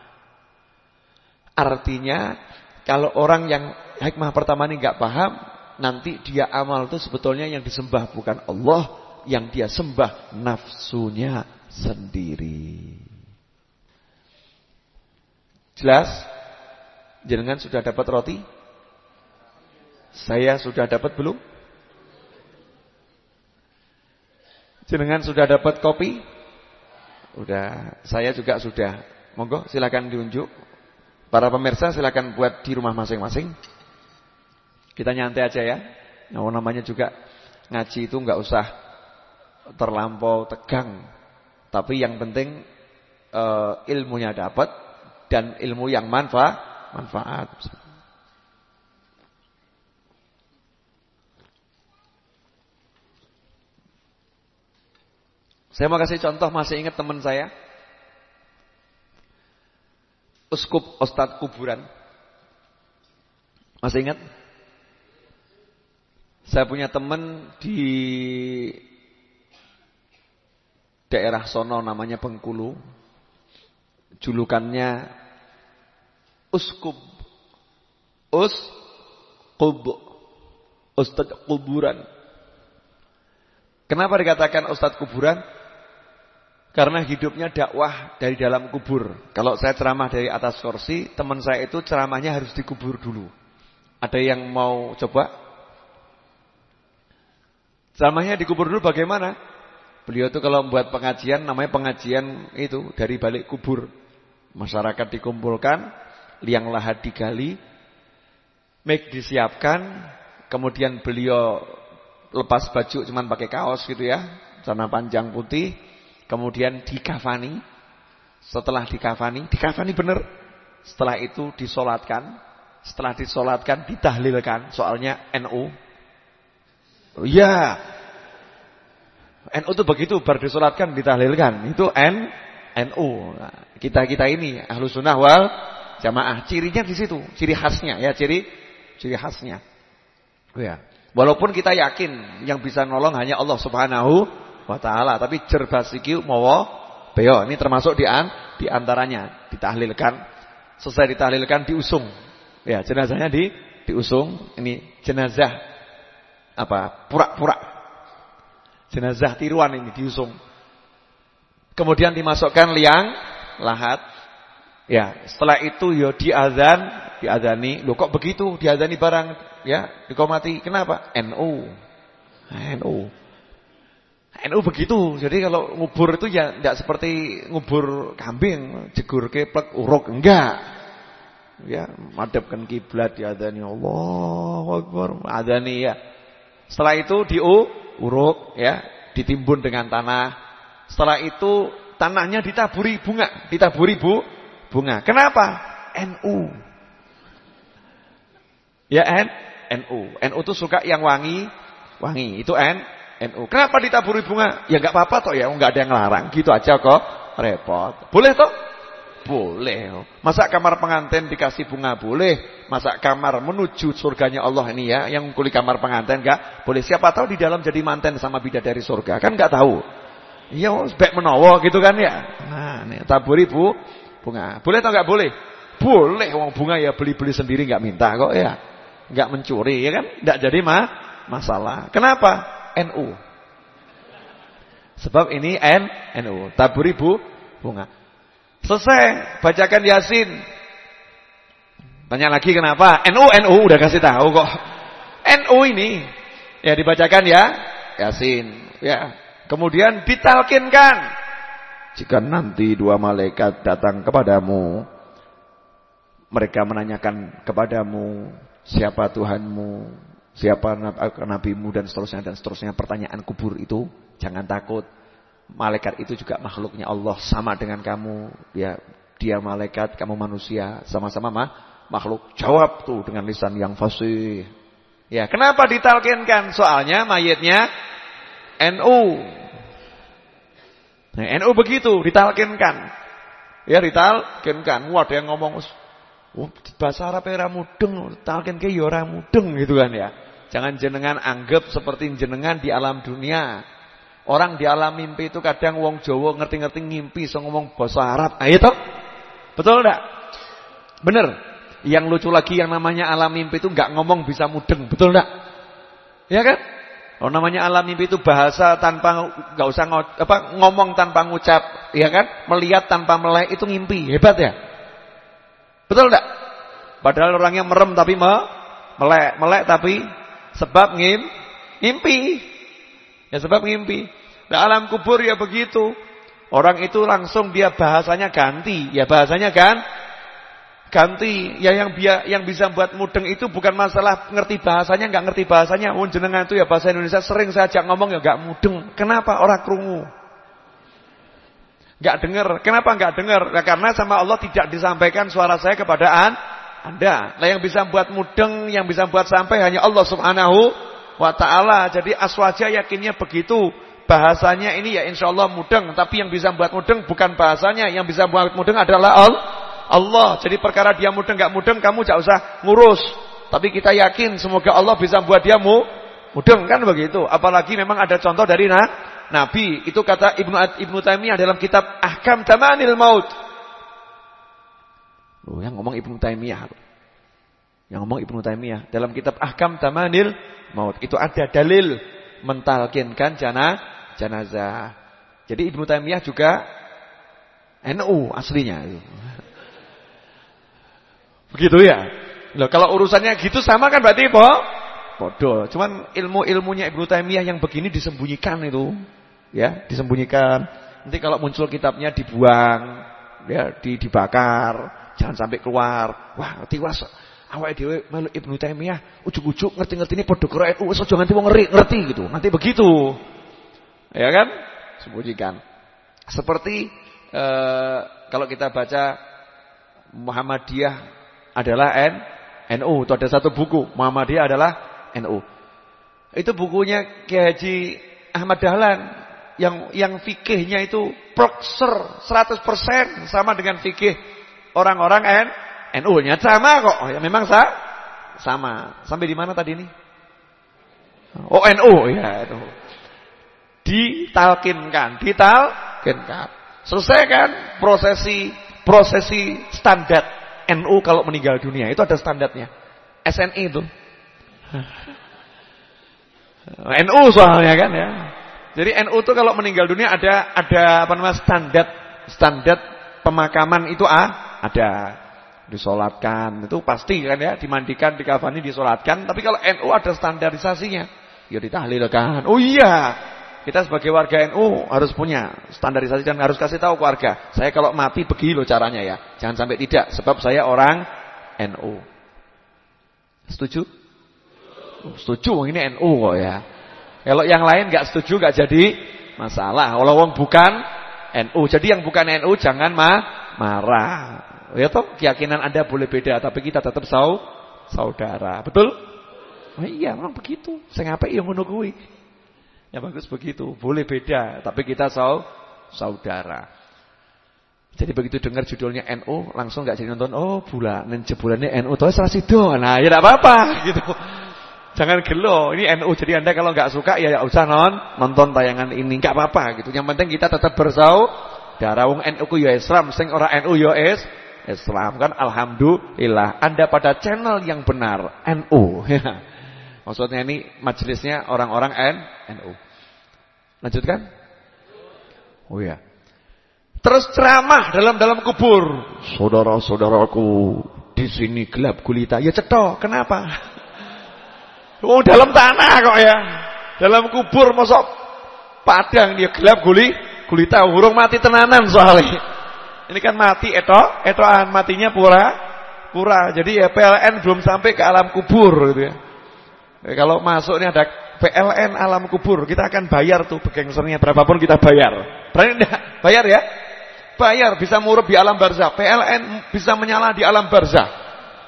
Artinya kalau orang yang hikmah pertama ini nggak paham, nanti dia amal itu sebetulnya yang disembah bukan Allah, yang dia sembah nafsunya sendiri. Jelas? Jenengan sudah dapat roti? Saya sudah dapat belum? Jenengan sudah dapat kopi? Udah, saya juga sudah. Monggo silakan diunjuk. Para pemirsa silakan buat di rumah masing-masing. Kita nyantai aja ya. Nah, namanya juga ngaji itu nggak usah terlampau tegang. Tapi yang penting uh, ilmunya dapat, dan ilmu yang manfaat manfaat. Saya mau kasih contoh masih ingat teman saya Uskup Ustadz Kuburan Masih ingat? Saya punya teman di daerah sono namanya Bengkulu julukannya Uskub. Uskub. Ustadz kuburan. Kenapa dikatakan Ustadz kuburan? Karena hidupnya dakwah dari dalam kubur. Kalau saya ceramah dari atas kursi, teman saya itu ceramahnya harus dikubur dulu. Ada yang mau coba? Ceramahnya dikubur dulu bagaimana? Beliau itu kalau membuat pengajian, namanya pengajian itu dari balik kubur. Masyarakat dikumpulkan, liang lahat digali, mic disiapkan, kemudian beliau lepas baju cuman pakai kaos gitu ya, celana panjang putih, kemudian dikafani. Setelah dikafani, dikafani benar. Setelah itu disolatkan, setelah disolatkan ditahlilkan, soalnya NU. Iya. NU itu begitu baru disolatkan ditahlilkan. Itu N NU. Nah, kita kita ini ahlu sunnah wal jamaah. Cirinya di situ, ciri khasnya ya, ciri ciri khasnya. Ya. Walaupun kita yakin yang bisa nolong hanya Allah Subhanahu wa taala, tapi jerbasiki mawa beo. Ini termasuk di an di antaranya ditahlilkan. Selesai ditahlilkan diusung. Ya, jenazahnya di diusung. Ini jenazah apa? Pura-pura. Jenazah tiruan ini diusung. Kemudian dimasukkan liang lahat. Ya, setelah itu ya diazan, diazani. Loh kok begitu? Diazani barang ya, dikomati. Kenapa? NU. NU. NU begitu. Jadi kalau ngubur itu ya tidak seperti ngubur kambing, jegur keplek, uruk enggak. Ya, madhabkan kiblat diazani Allahu Akbar, adani ya. Setelah itu diuruk ya, ditimbun dengan tanah. Setelah itu tanahnya ditaburi bunga, ditaburi bu bunga. Kenapa? NU. Ya N, NU. NU itu suka yang wangi, wangi. Itu N, NU. Kenapa ditaburi bunga? Ya nggak apa-apa toh ya, nggak ada yang larang. Gitu aja kok. Repot. Boleh toh? Boleh. Masa kamar pengantin dikasih bunga boleh. Masa kamar menuju surganya Allah ini ya, yang kulit kamar pengantin enggak boleh. Siapa tahu di dalam jadi manten sama bidadari surga. Kan enggak tahu. Iya, sebek menowo gitu kan ya. Nah, nih taburi Bu bunga. Boleh atau enggak boleh? Boleh wong bunga ya beli-beli sendiri enggak minta kok ya. Enggak mencuri ya kan? Enggak jadi mah masalah. Kenapa? NU. Sebab ini N NU. Taburi Bu bunga. Selesai, bacakan Yasin. Tanya lagi kenapa? NU NU udah kasih tahu kok. NU ini ya dibacakan ya Yasin, ya. Kemudian ditalkinkan. Jika nanti dua malaikat datang kepadamu, mereka menanyakan kepadamu, siapa Tuhanmu, siapa nabimu dan seterusnya dan seterusnya pertanyaan kubur itu, jangan takut. Malaikat itu juga makhluknya Allah sama dengan kamu. Ya, dia malaikat, kamu manusia, sama-sama mah makhluk. Jawab tuh dengan lisan yang fasih. Ya, kenapa ditalkinkan? Soalnya mayitnya NU. Nah, NU begitu ditalkinkan. Ya ditalkinkan. Wah, ada yang ngomong oh, bahasa Arab ora mudeng, talkin ke ya ora mudeng gitu kan ya. Jangan jenengan anggap seperti jenengan di alam dunia. Orang di alam mimpi itu kadang wong Jawa ngerti-ngerti ngimpi so ngomong bahasa Arab. Ah itu? Betul enggak? Bener. Yang lucu lagi yang namanya alam mimpi itu enggak ngomong bisa mudeng, betul enggak? Ya kan? Oh namanya alam mimpi itu bahasa tanpa enggak usah apa ngomong tanpa ngucap, ya kan? Melihat tanpa melek itu ngimpi. Hebat ya? Betul enggak? Padahal orangnya merem tapi me melek, melek tapi sebab ngim ngimpi. Ya sebab ngimpi. Nah alam kubur ya begitu. Orang itu langsung dia bahasanya ganti. Ya bahasanya kan ganti. Ya yang biar yang bisa buat mudeng itu bukan masalah ngerti bahasanya, nggak ngerti bahasanya. Oh jenengan itu ya bahasa Indonesia sering saya ajak ngomong ya nggak mudeng. Kenapa orang krungu? Nggak dengar. Kenapa nggak dengar? Nah, karena sama Allah tidak disampaikan suara saya kepada Anda. Nah yang bisa buat mudeng, yang bisa buat sampai hanya Allah Subhanahu wa taala. Jadi aswaja yakinnya begitu. Bahasanya ini ya insya Allah mudeng, tapi yang bisa buat mudeng bukan bahasanya, yang bisa buat mudeng adalah Allah. Jadi perkara dia mudeng nggak mudeng kamu tidak usah ngurus. Tapi kita yakin semoga Allah bisa buat dia mu mudeng kan begitu. Apalagi memang ada contoh dari nah, Nabi. Itu kata Ibnu Ibnu Taimiyah dalam kitab Ahkam Tamanil Maut. Oh, yang ngomong Ibnu Taimiyah. Yang ngomong Ibnu Taimiyah dalam kitab Ahkam Tamanil Maut. Itu ada dalil mentalkinkan jana jenazah. Jadi Ibnu Taimiyah juga NU aslinya. Begitu ya. Loh, kalau urusannya gitu sama kan berarti po bodoh. Cuman ilmu-ilmunya Ibnu Taimiyah yang begini disembunyikan itu. Ya, disembunyikan. Nanti kalau muncul kitabnya dibuang, ya, di, dibakar, jangan sampai keluar. Wah, tiwas awake dhewe melu Ibnu Taimiyah ujug-ujug ngerti-ngerti ini padha karo NU wis nganti wong ngeri, ngerti gitu. Nanti begitu. Ya kan? Sembunyikan. Seperti eh, kalau kita baca Muhammadiyah adalah N NU. Itu ada satu buku, Muhammadiyah adalah NU. Itu bukunya Kiai Haji Ahmad Dahlan yang yang fikihnya itu prokser 100% sama dengan fikih orang-orang N NU-nya sama kok. Ya memang sa sama. Sampai di mana tadi ini? Oh NU ya itu. Ditalkinkan, ditalkinkan. Selesai kan prosesi prosesi standar NU kalau meninggal dunia itu ada standarnya. SNI itu. NU soalnya kan ya. Jadi NU itu kalau meninggal dunia ada ada apa namanya standar standar pemakaman itu ah, ada disolatkan. Itu pasti kan ya dimandikan dikafani disolatkan. Tapi kalau NU ada standarisasinya ya ditahlilkan. Oh iya kita sebagai warga NU harus punya standarisasi dan harus kasih tahu keluarga. Saya kalau mati begini loh caranya ya. Jangan sampai tidak sebab saya orang NU setuju? Setuju ini NU kok ya. Kalau yang lain nggak setuju nggak jadi masalah. Kalau wong bukan NU jadi yang bukan NU jangan ma marah Ya toh keyakinan Anda boleh beda tapi kita tetap sau saudara. Betul? Oh iya, memang begitu. Saya ngapain yang ngono kuwi? Ya bagus begitu. Boleh beda tapi kita sau saudara. Jadi begitu dengar judulnya NU langsung enggak jadi nonton. Oh, bulan jebulannya NU toh salah sido. Nah, ya enggak apa-apa gitu. Jangan gelo. Ini NU jadi Anda kalau enggak suka ya enggak usah non nonton tayangan ini. Enggak apa-apa gitu. Yang penting kita tetap bersaudara. Wong NU ku ya Islam, sing ora NU ya Islam kan alhamdulillah Anda pada channel yang benar NU ya. Maksudnya ini majelisnya orang-orang NU. Lanjutkan? Oh ya. Terus ceramah dalam dalam kubur. Saudara-saudaraku, di sini gelap gulita. Ya cetok, kenapa? Oh dalam tanah kok ya. Dalam kubur masuk padang dia gelap guli gulita hurung mati tenanan soalnya. Ini kan mati eto, etoan matinya pura pura. Jadi ya PLN belum sampai ke alam kubur gitu ya. ya kalau masuk ini ada PLN alam kubur, kita akan bayar tuh begengsernya berapapun kita bayar. Berani enggak? Bayar ya? Bayar bisa murup di alam barzah. PLN bisa menyala di alam barzah.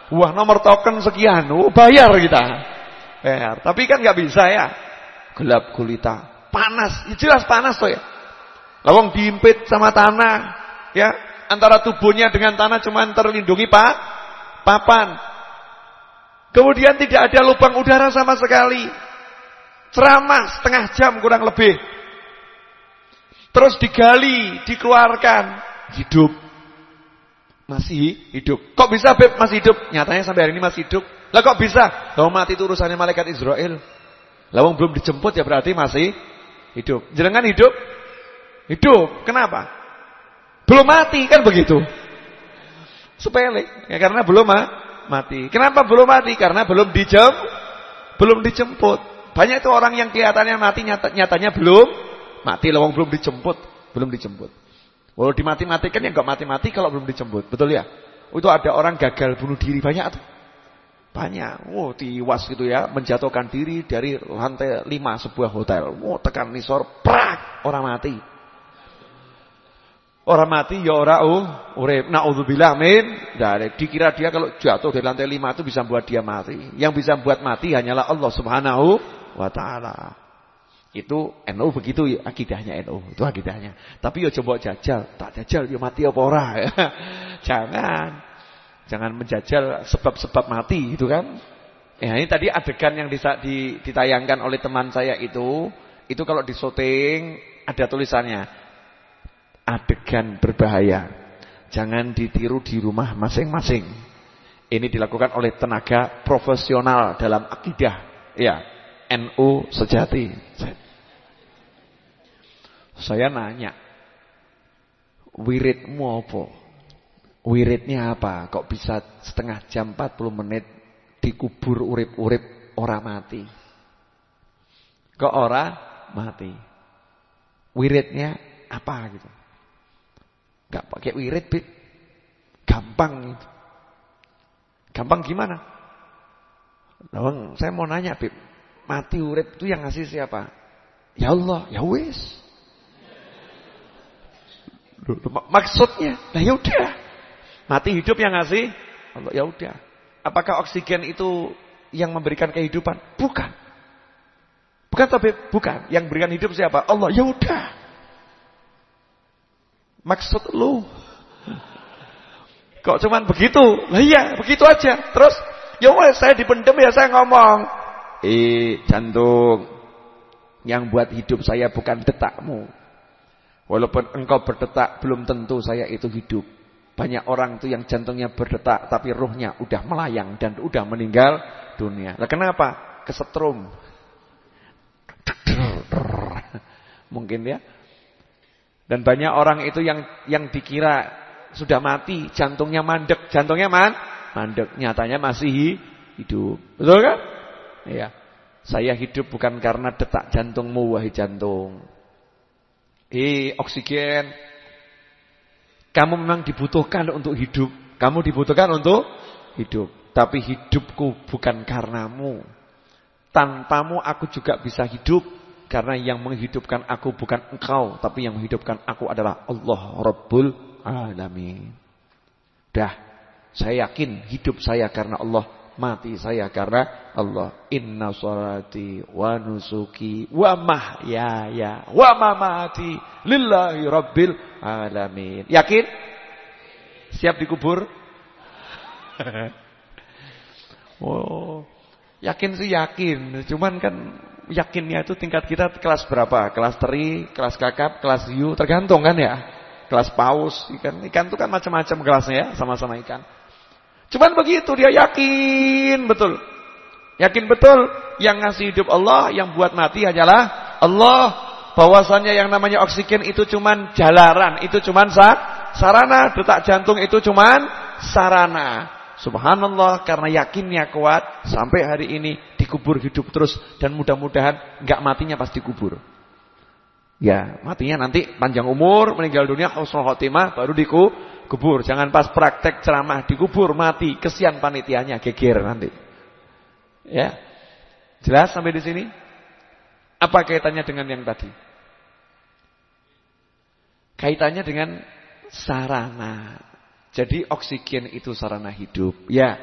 Wah, nomor token sekian. Oh, bayar kita. Bayar. Tapi kan nggak bisa ya. Gelap gulita. Panas. Ya jelas panas tuh ya. Lawang diimpit sama tanah. Ya, antara tubuhnya dengan tanah cuma terlindungi pak papan. Kemudian tidak ada lubang udara sama sekali. Ceramah setengah jam kurang lebih. Terus digali, dikeluarkan, hidup. Masih hidup. Kok bisa Beb masih hidup? Nyatanya sampai hari ini masih hidup. Lah kok bisa? Kalau mati itu urusannya malaikat Israel. Lawang belum dijemput ya berarti masih hidup. Jenengan hidup? Hidup. Kenapa? Belum mati kan begitu. Sepele. Ya karena belum ma mati. Kenapa belum mati? Karena belum dijem belum dijemput. Banyak itu orang yang kelihatannya mati nyata, nyatanya belum mati lawang belum dijemput, belum dijemput. Walau dimati-matikan ya enggak mati-mati kalau belum dijemput. Betul ya? Itu ada orang gagal bunuh diri banyak tuh. Banyak. Oh, tiwas gitu ya, menjatuhkan diri dari lantai 5 sebuah hotel. Oh, tekan nisor, prak, orang mati. Orang mati ya ora urip. Nauzubillah min dari dikira dia kalau jatuh dari lantai lima itu bisa buat dia mati. Yang bisa buat mati hanyalah Allah Subhanahu wa taala. Itu NU begitu ya, akidahnya NU. Itu akidahnya. Tapi yo ya coba jajal, tak jajal yo ya mati apa ora. Jangan. Jangan menjajal sebab-sebab mati itu kan. Ya ini tadi adegan yang ditayangkan oleh teman saya itu, itu kalau di syuting ada tulisannya adegan berbahaya. Jangan ditiru di rumah masing-masing. Ini dilakukan oleh tenaga profesional dalam akidah. Ya, NU sejati. Saya nanya, wiridmu apa? Wiridnya apa? Kok bisa setengah jam 40 menit dikubur urip-urip ora mati? Kok ora mati? Wiridnya apa gitu? Gak pakai wirid, Bib. Gampang itu. Gampang gimana? Bang, saya mau nanya, Bib. Mati urip itu yang ngasih siapa? Ya Allah, ya wis. Maksudnya, nah ya udah. Mati hidup yang ngasih Allah, ya udah. Apakah oksigen itu yang memberikan kehidupan? Bukan. Bukan tapi bukan. Yang berikan hidup siapa? Allah. Ya udah. Maksud lu. Kok cuman begitu? Lah iya, begitu aja. Terus ya wes saya dipendem ya saya ngomong. Eh, jantung. Yang buat hidup saya bukan detakmu. Walaupun engkau berdetak belum tentu saya itu hidup. Banyak orang itu yang jantungnya berdetak tapi ruhnya udah melayang dan udah meninggal dunia. Nah, kenapa? Kesetrum. Mungkin ya. Dan banyak orang itu yang yang dikira sudah mati, jantungnya mandek, jantungnya man, mandek, nyatanya masih hidup. Betul kan? Iya. Saya hidup bukan karena detak jantungmu wahai jantung. Eh, oksigen. Kamu memang dibutuhkan untuk hidup. Kamu dibutuhkan untuk hidup. Tapi hidupku bukan karenamu. Tanpamu aku juga bisa hidup. Karena yang menghidupkan aku bukan engkau. Tapi yang menghidupkan aku adalah Allah Rabbul Alamin. Dah, saya yakin hidup saya karena Allah mati saya karena Allah. Inna salati wa nusuki wa mahyaya wa mamati lillahi rabbil alamin. Yakin? Siap dikubur? oh, yakin sih yakin. Cuman kan yakinnya itu tingkat kita kelas berapa? Kelas teri, kelas kakap, kelas hiu, tergantung kan ya. Kelas paus, ikan ikan itu kan macam-macam kelasnya ya, sama-sama ikan. Cuman begitu dia yakin betul. Yakin betul yang ngasih hidup Allah, yang buat mati hanyalah Allah. Bahwasanya yang namanya oksigen itu cuman jalaran, itu cuman sa sarana, detak jantung itu cuman sarana. Subhanallah karena yakinnya kuat sampai hari ini dikubur hidup terus dan mudah-mudahan enggak matinya pas dikubur. Ya, matinya nanti panjang umur, meninggal dunia husnul khotimah baru dikubur kubur. Jangan pas praktek ceramah dikubur mati, kesian panitianya geger nanti. Ya. Jelas sampai di sini? Apa kaitannya dengan yang tadi? Kaitannya dengan sarana. Jadi oksigen itu sarana hidup. Ya,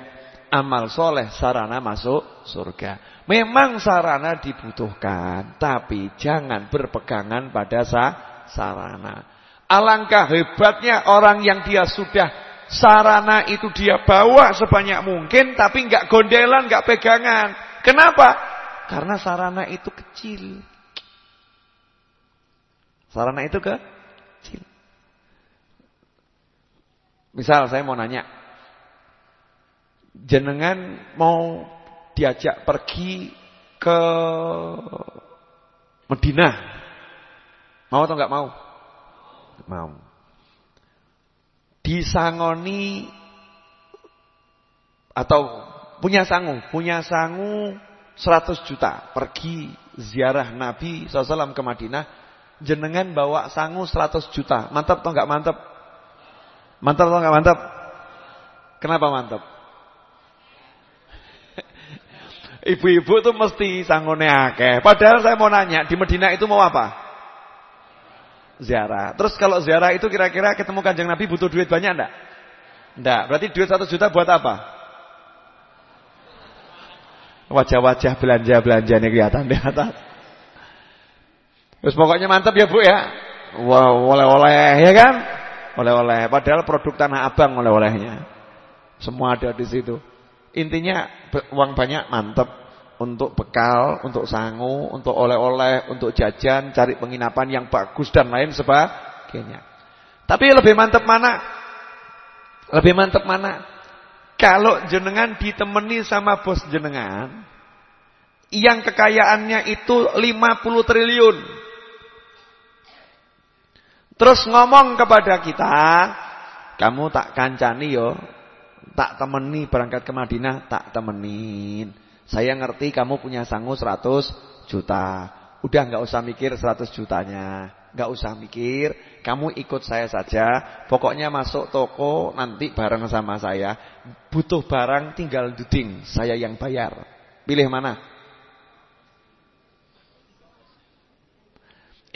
amal soleh sarana masuk surga. Memang sarana dibutuhkan, tapi jangan berpegangan pada sa sarana. Alangkah hebatnya orang yang dia sudah sarana itu dia bawa sebanyak mungkin tapi nggak gondelan, nggak pegangan. Kenapa? Karena sarana itu kecil. Sarana itu ke kecil. Misal saya mau nanya. Jenengan mau diajak pergi ke Medina. Mau atau nggak mau? mau. Disangoni atau punya sangu, punya sangu 100 juta pergi ziarah Nabi SAW ke Madinah, jenengan bawa sangu 100 juta. Mantap atau enggak mantap? Mantap atau enggak mantap? Kenapa mantap? Ibu-ibu tuh mesti sangone akeh. Padahal saya mau nanya, di Medina itu mau apa? ziarah. Terus kalau ziarah itu kira-kira ketemu kanjeng Nabi butuh duit banyak enggak? Enggak. Berarti duit satu juta buat apa? Wajah-wajah belanja-belanja ini kelihatan di atas. Terus pokoknya mantap ya Bu ya. Wow, oleh-oleh ya kan? Oleh-oleh. Padahal produk Tanah Abang oleh-olehnya. Semua ada di situ. Intinya uang banyak mantap untuk bekal, untuk sangu, untuk oleh-oleh, untuk jajan, cari penginapan yang bagus dan lain sebagainya. Tapi lebih mantap mana? Lebih mantap mana? Kalau jenengan ditemani sama bos jenengan yang kekayaannya itu 50 triliun. Terus ngomong kepada kita, kamu tak kancani yo, tak temeni berangkat ke Madinah, tak temenin. Saya ngerti kamu punya sangu 100 juta. Udah nggak usah mikir 100 jutanya. nggak usah mikir, kamu ikut saya saja. Pokoknya masuk toko nanti bareng sama saya. Butuh barang tinggal duding, saya yang bayar. Pilih mana?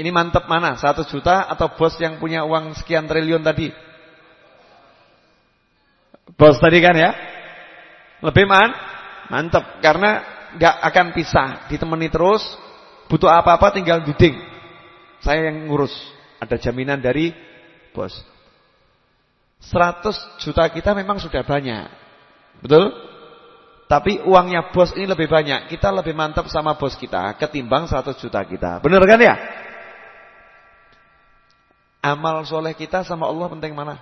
Ini mantep mana? 100 juta atau bos yang punya uang sekian triliun tadi? Bos tadi kan ya? Lebih man? Mantep karena nggak akan pisah, ditemani terus. Butuh apa-apa tinggal duding. Saya yang ngurus. Ada jaminan dari bos. 100 juta kita memang sudah banyak. Betul? Tapi uangnya bos ini lebih banyak. Kita lebih mantap sama bos kita ketimbang 100 juta kita. Benar kan ya? Amal soleh kita sama Allah penting mana?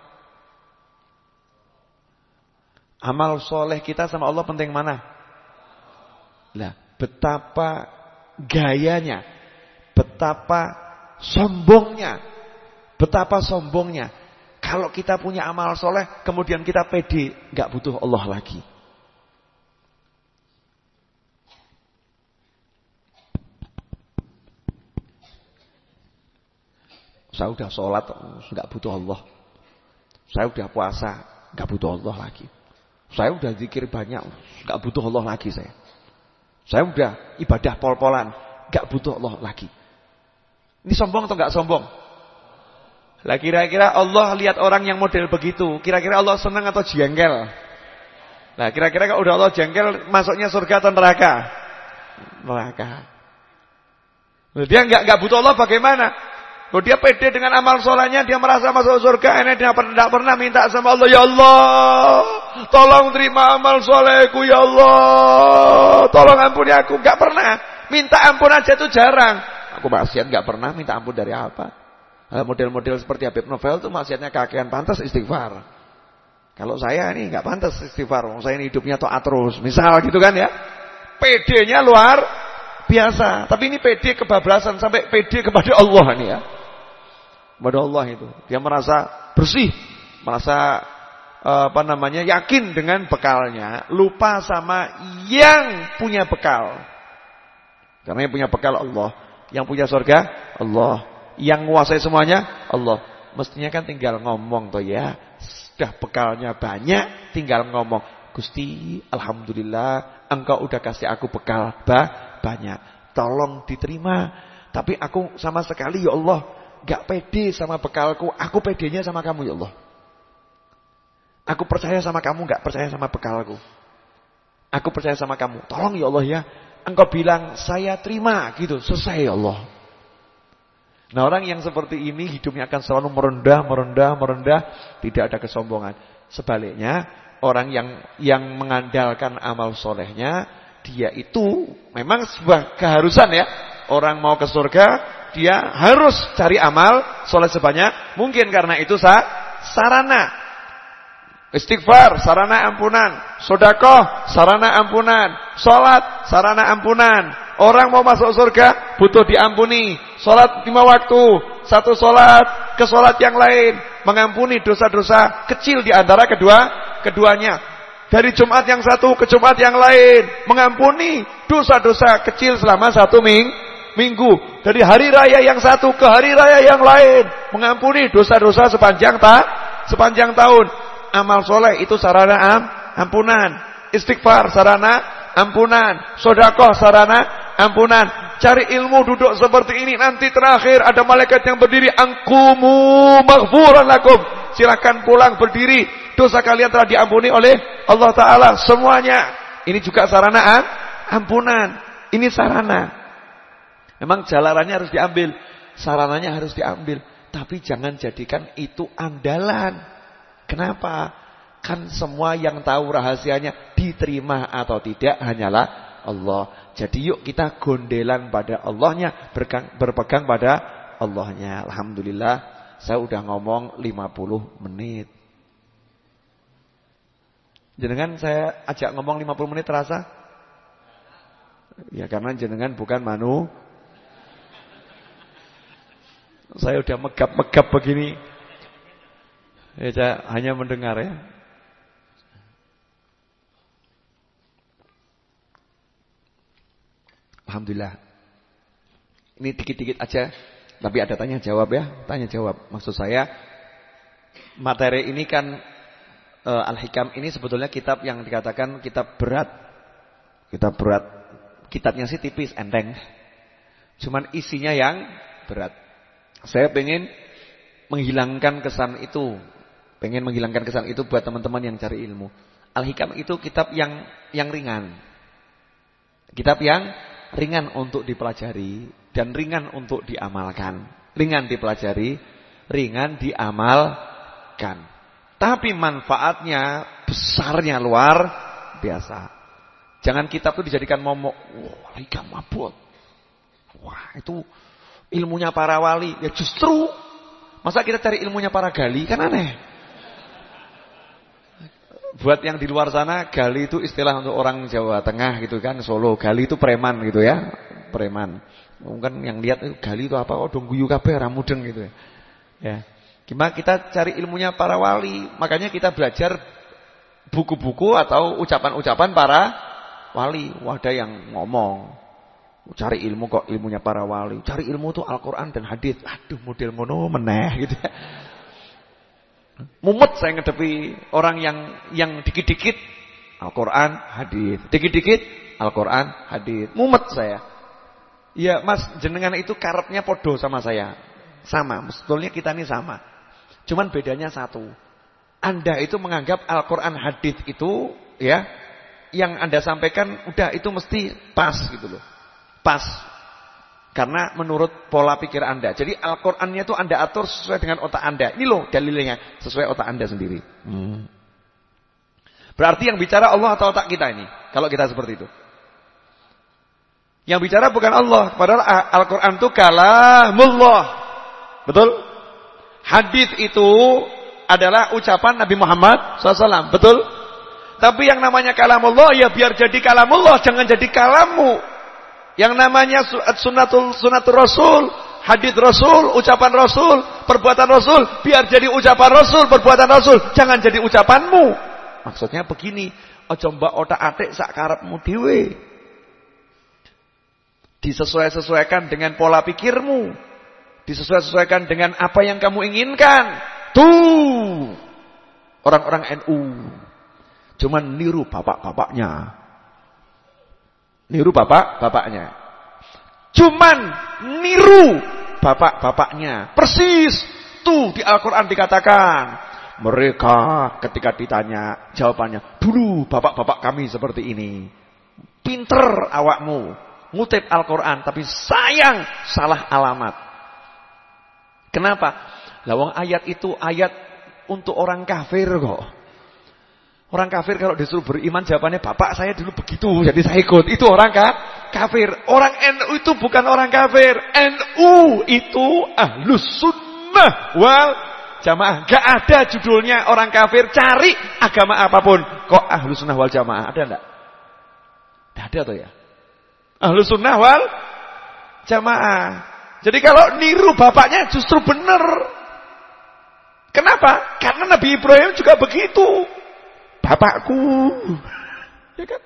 Amal soleh kita sama Allah penting mana? Lah, betapa gayanya, betapa sombongnya, betapa sombongnya. Kalau kita punya amal soleh, kemudian kita pede, nggak butuh Allah lagi. Saya udah sholat, nggak butuh Allah. Saya udah puasa, nggak butuh Allah lagi. Saya udah zikir banyak, nggak butuh Allah lagi saya. Saya udah ibadah pol-polan, nggak butuh Allah lagi. Ini sombong atau nggak sombong? Lah kira-kira Allah lihat orang yang model begitu, kira-kira Allah senang atau jengkel? Nah, kira-kira kalau udah Allah jengkel, masuknya surga atau neraka? Neraka. Dia nggak nggak butuh Allah bagaimana? Kalau dia pede dengan amal solehnya, dia merasa masuk surga. Ini dia tidak pernah minta sama Allah, Ya Allah, tolong terima amal solehku, Ya Allah. Tolong ampuni aku. Gak pernah. Minta ampun aja itu jarang. Aku maksiat gak pernah minta ampun dari apa. Model-model seperti Habib Novel itu maksiatnya kakean pantas istighfar. Kalau saya ini gak pantas istighfar. Saya ini hidupnya to'at terus. Misal gitu kan ya. PD-nya luar biasa. Tapi ini PD kebablasan sampai PD kepada Allah nih ya kepada Allah itu. Dia merasa bersih, merasa apa namanya yakin dengan bekalnya, lupa sama yang punya bekal. Karena yang punya bekal Allah, yang punya surga Allah, yang menguasai semuanya Allah. Mestinya kan tinggal ngomong toh ya. Sudah bekalnya banyak, tinggal ngomong. Gusti, alhamdulillah engkau udah kasih aku bekal bah, banyak. Tolong diterima. Tapi aku sama sekali ya Allah gak pede sama bekalku, aku pedenya sama kamu ya Allah. Aku percaya sama kamu, gak percaya sama bekalku. Aku percaya sama kamu. Tolong ya Allah ya. Engkau bilang saya terima gitu, selesai ya Allah. Nah orang yang seperti ini hidupnya akan selalu merendah, merendah, merendah, tidak ada kesombongan. Sebaliknya orang yang yang mengandalkan amal solehnya, dia itu memang sebuah keharusan ya. Orang mau ke surga, dia harus cari amal soleh sebanyak mungkin karena itu sa sarana. Istighfar, sarana ampunan. Sodakoh, sarana ampunan. Sholat, sarana ampunan. Orang mau masuk surga, butuh diampuni. Sholat lima waktu. Satu sholat ke sholat yang lain. Mengampuni dosa-dosa kecil di antara kedua keduanya. Dari Jumat yang satu ke Jumat yang lain. Mengampuni dosa-dosa kecil selama satu minggu minggu. Dari hari raya yang satu ke hari raya yang lain. Mengampuni dosa-dosa sepanjang ta sepanjang tahun. Amal soleh itu sarana am, ampunan. Istighfar sarana ampunan. Sodakoh sarana ampunan. Cari ilmu duduk seperti ini nanti terakhir ada malaikat yang berdiri angkumu maghfuran lakum. Silakan pulang berdiri. Dosa kalian telah diampuni oleh Allah Ta'ala. Semuanya. Ini juga sarana am, ampunan. Ini sarana Memang jalarannya harus diambil, sarananya harus diambil, tapi jangan jadikan itu andalan. Kenapa? Kan semua yang tahu rahasianya diterima atau tidak hanyalah Allah. Jadi yuk kita gondelan pada Allahnya, berpegang pada Allahnya. Alhamdulillah, saya udah ngomong 50 menit. Jenengan saya ajak ngomong 50 menit terasa? Ya karena jenengan bukan manu Saya udah megap-megap begini. Ya, saya hanya mendengar ya. Alhamdulillah. Ini dikit-dikit aja, tapi ada tanya jawab ya, tanya jawab. Maksud saya materi ini kan e, Al-Hikam ini sebetulnya kitab yang dikatakan kitab berat. Kitab berat. Kitabnya sih tipis, enteng. Cuman isinya yang berat. Saya pengen menghilangkan kesan itu. Pengen menghilangkan kesan itu buat teman-teman yang cari ilmu. Al-Hikam itu kitab yang yang ringan. Kitab yang ringan untuk dipelajari dan ringan untuk diamalkan. Ringan dipelajari, ringan diamalkan. Tapi manfaatnya besarnya luar biasa. Jangan kitab itu dijadikan momok. Wah, hikam mabut. Wah, itu ilmunya para wali. Ya justru masa kita cari ilmunya para gali kan aneh. Buat yang di luar sana, gali itu istilah untuk orang Jawa Tengah gitu kan, Solo. Gali itu preman gitu ya, preman. Mungkin yang lihat itu gali itu apa? Oh, dong guyu kabeh ramudeng gitu ya. Ya. Gimana kita cari ilmunya para wali? Makanya kita belajar buku-buku atau ucapan-ucapan para wali. Wadah yang ngomong. Cari ilmu kok ilmunya para wali. Cari ilmu tuh Al-Qur'an dan hadis. Aduh, model ngono meneh gitu ya. Mumet saya ngedepi orang yang yang dikit-dikit Al-Qur'an, hadis. Dikit-dikit Al-Qur'an, hadis. Mumet saya. Iya, Mas, jenengan itu karepnya podo sama saya. Sama, sebetulnya kita ini sama. Cuman bedanya satu. Anda itu menganggap Al-Qur'an, hadis itu ya yang Anda sampaikan udah itu mesti pas gitu loh. Pas karena menurut pola pikir Anda. Jadi Al-Qur'annya itu Anda atur sesuai dengan otak Anda. Ini loh dalilnya, sesuai otak Anda sendiri. Hmm. Berarti yang bicara Allah atau otak kita ini? Kalau kita seperti itu. Yang bicara bukan Allah, padahal Al-Qur'an itu kalamullah. Betul? Hadis itu adalah ucapan Nabi Muhammad SAW. Betul? Tapi yang namanya kalamullah ya biar jadi kalamullah, jangan jadi kalamu. Yang namanya sunatul sunatul rasul, hadis rasul, ucapan rasul, perbuatan rasul, biar jadi ucapan rasul, perbuatan rasul, jangan jadi ucapanmu. Maksudnya begini, aja mbak otak atik sak karepmu dhewe. Disesuaikan dengan pola pikirmu. Disesuaikan dengan apa yang kamu inginkan. Tuh. Orang-orang NU. Cuman niru bapak-bapaknya. Niru bapak-bapaknya. Cuman niru bapak-bapaknya. Persis. Tuh di Al-Quran dikatakan. Mereka ketika ditanya jawabannya. Dulu bapak-bapak kami seperti ini. Pinter awakmu. Ngutip Al-Quran. Tapi sayang salah alamat. Kenapa? Lawang ayat itu ayat untuk orang kafir kok. Orang kafir kalau disuruh beriman jawabannya bapak saya dulu begitu jadi saya ikut. Itu orang ka kafir. Orang NU itu bukan orang kafir. NU itu ahlus sunnah wal jamaah. Gak ada judulnya orang kafir cari agama apa pun. Kok ahlus sunnah wal jamaah ada enggak? Tidak ada tuh ya. Ahlus sunnah wal jamaah. Jadi kalau niru bapaknya justru benar. Kenapa? Karena Nabi Ibrahim juga begitu bapakku. Ya kan?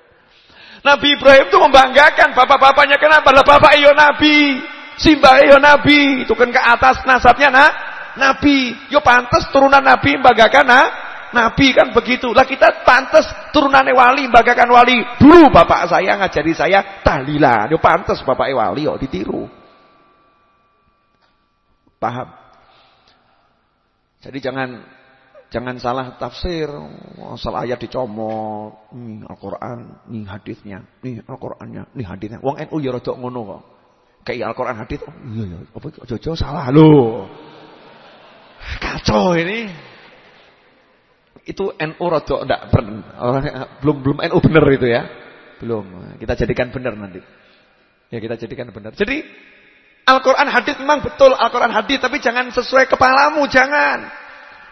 Nabi Ibrahim itu membanggakan bapak-bapaknya kenapa? Lah bapak iyo nabi, simbah iyo nabi, itu kan ke atas nasabnya nak nabi. Yo pantas turunan nabi membanggakan nak nabi kan begitu. Lah kita pantas turunan wali membanggakan wali. Dulu bapak saya ngajari saya tahlilan. Yo pantas bapak wali yo ditiru. Paham? Jadi jangan Jangan salah tafsir, asal ayat dicomot. Nih Al-Qur'an, nih hadisnya, nih Al-Qur'annya, nih hadisnya. Wong NU ya rada ngono kok. Kayak Al-Qur'an hadis, oh iya ya, apa jojo salah lho. Kacau ini. Itu NU rada ndak belum belum NU bener itu ya. Belum. Kita jadikan bener nanti. Ya kita jadikan benar. Jadi Al-Quran hadis memang betul Al-Quran hadis, tapi jangan sesuai kepalamu, jangan.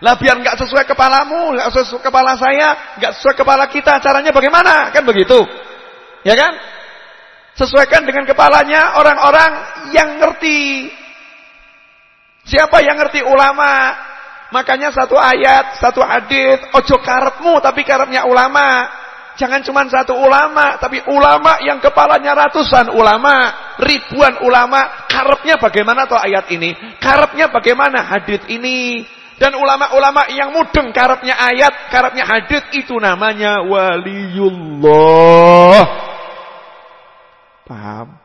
Lah biar nggak sesuai kepalamu, nggak sesuai kepala saya, nggak sesuai kepala kita, caranya bagaimana? Kan begitu. Ya kan? Sesuaikan dengan kepalanya orang-orang yang ngerti. Siapa yang ngerti ulama? Makanya satu ayat, satu hadis, ojo karepmu tapi karepnya ulama. Jangan cuma satu ulama, tapi ulama yang kepalanya ratusan ulama, ribuan ulama. Karepnya bagaimana toh ayat ini? Karepnya bagaimana hadis ini? Dan ulama-ulama yang mudeng karepnya ayat, karepnya hadis itu namanya waliullah. Paham?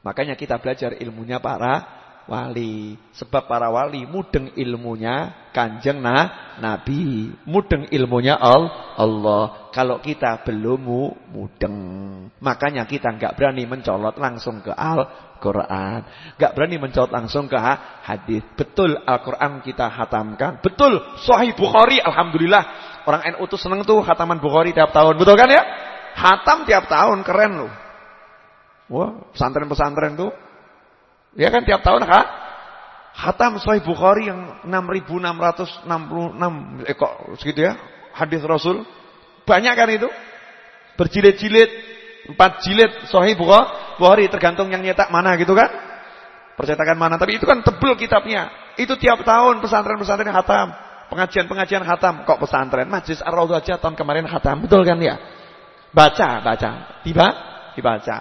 Makanya kita belajar ilmunya para wali. Sebab para wali mudeng ilmunya kanjeng nah, Nabi. Mudeng ilmunya Allah. Kalau kita belum mudeng. Makanya kita nggak berani mencolot langsung ke Al-Quran. nggak berani mencolot langsung ke hadis. Betul Al-Quran kita hatamkan. Betul Sahih Bukhari. Alhamdulillah. Orang NU tuh seneng tuh hataman Bukhari tiap tahun. Betul kan ya? Hatam tiap tahun. Keren loh. Wah, pesantren-pesantren tuh Ya kan tiap tahun ha? Hatam Sahih Bukhari yang 6666 eh kok segitu ya? Hadis Rasul. Banyak kan itu? Berjilid-jilid, empat jilid Sahih Bukhari tergantung yang nyetak mana gitu kan? Percetakan mana, tapi itu kan tebel kitabnya. Itu tiap tahun pesantren-pesantren yang hatam. Pengajian-pengajian hatam. Kok pesantren? Majlis Ar-Raudhah aja tahun kemarin hatam. Betul kan ya? Baca, baca. Tiba, dibaca.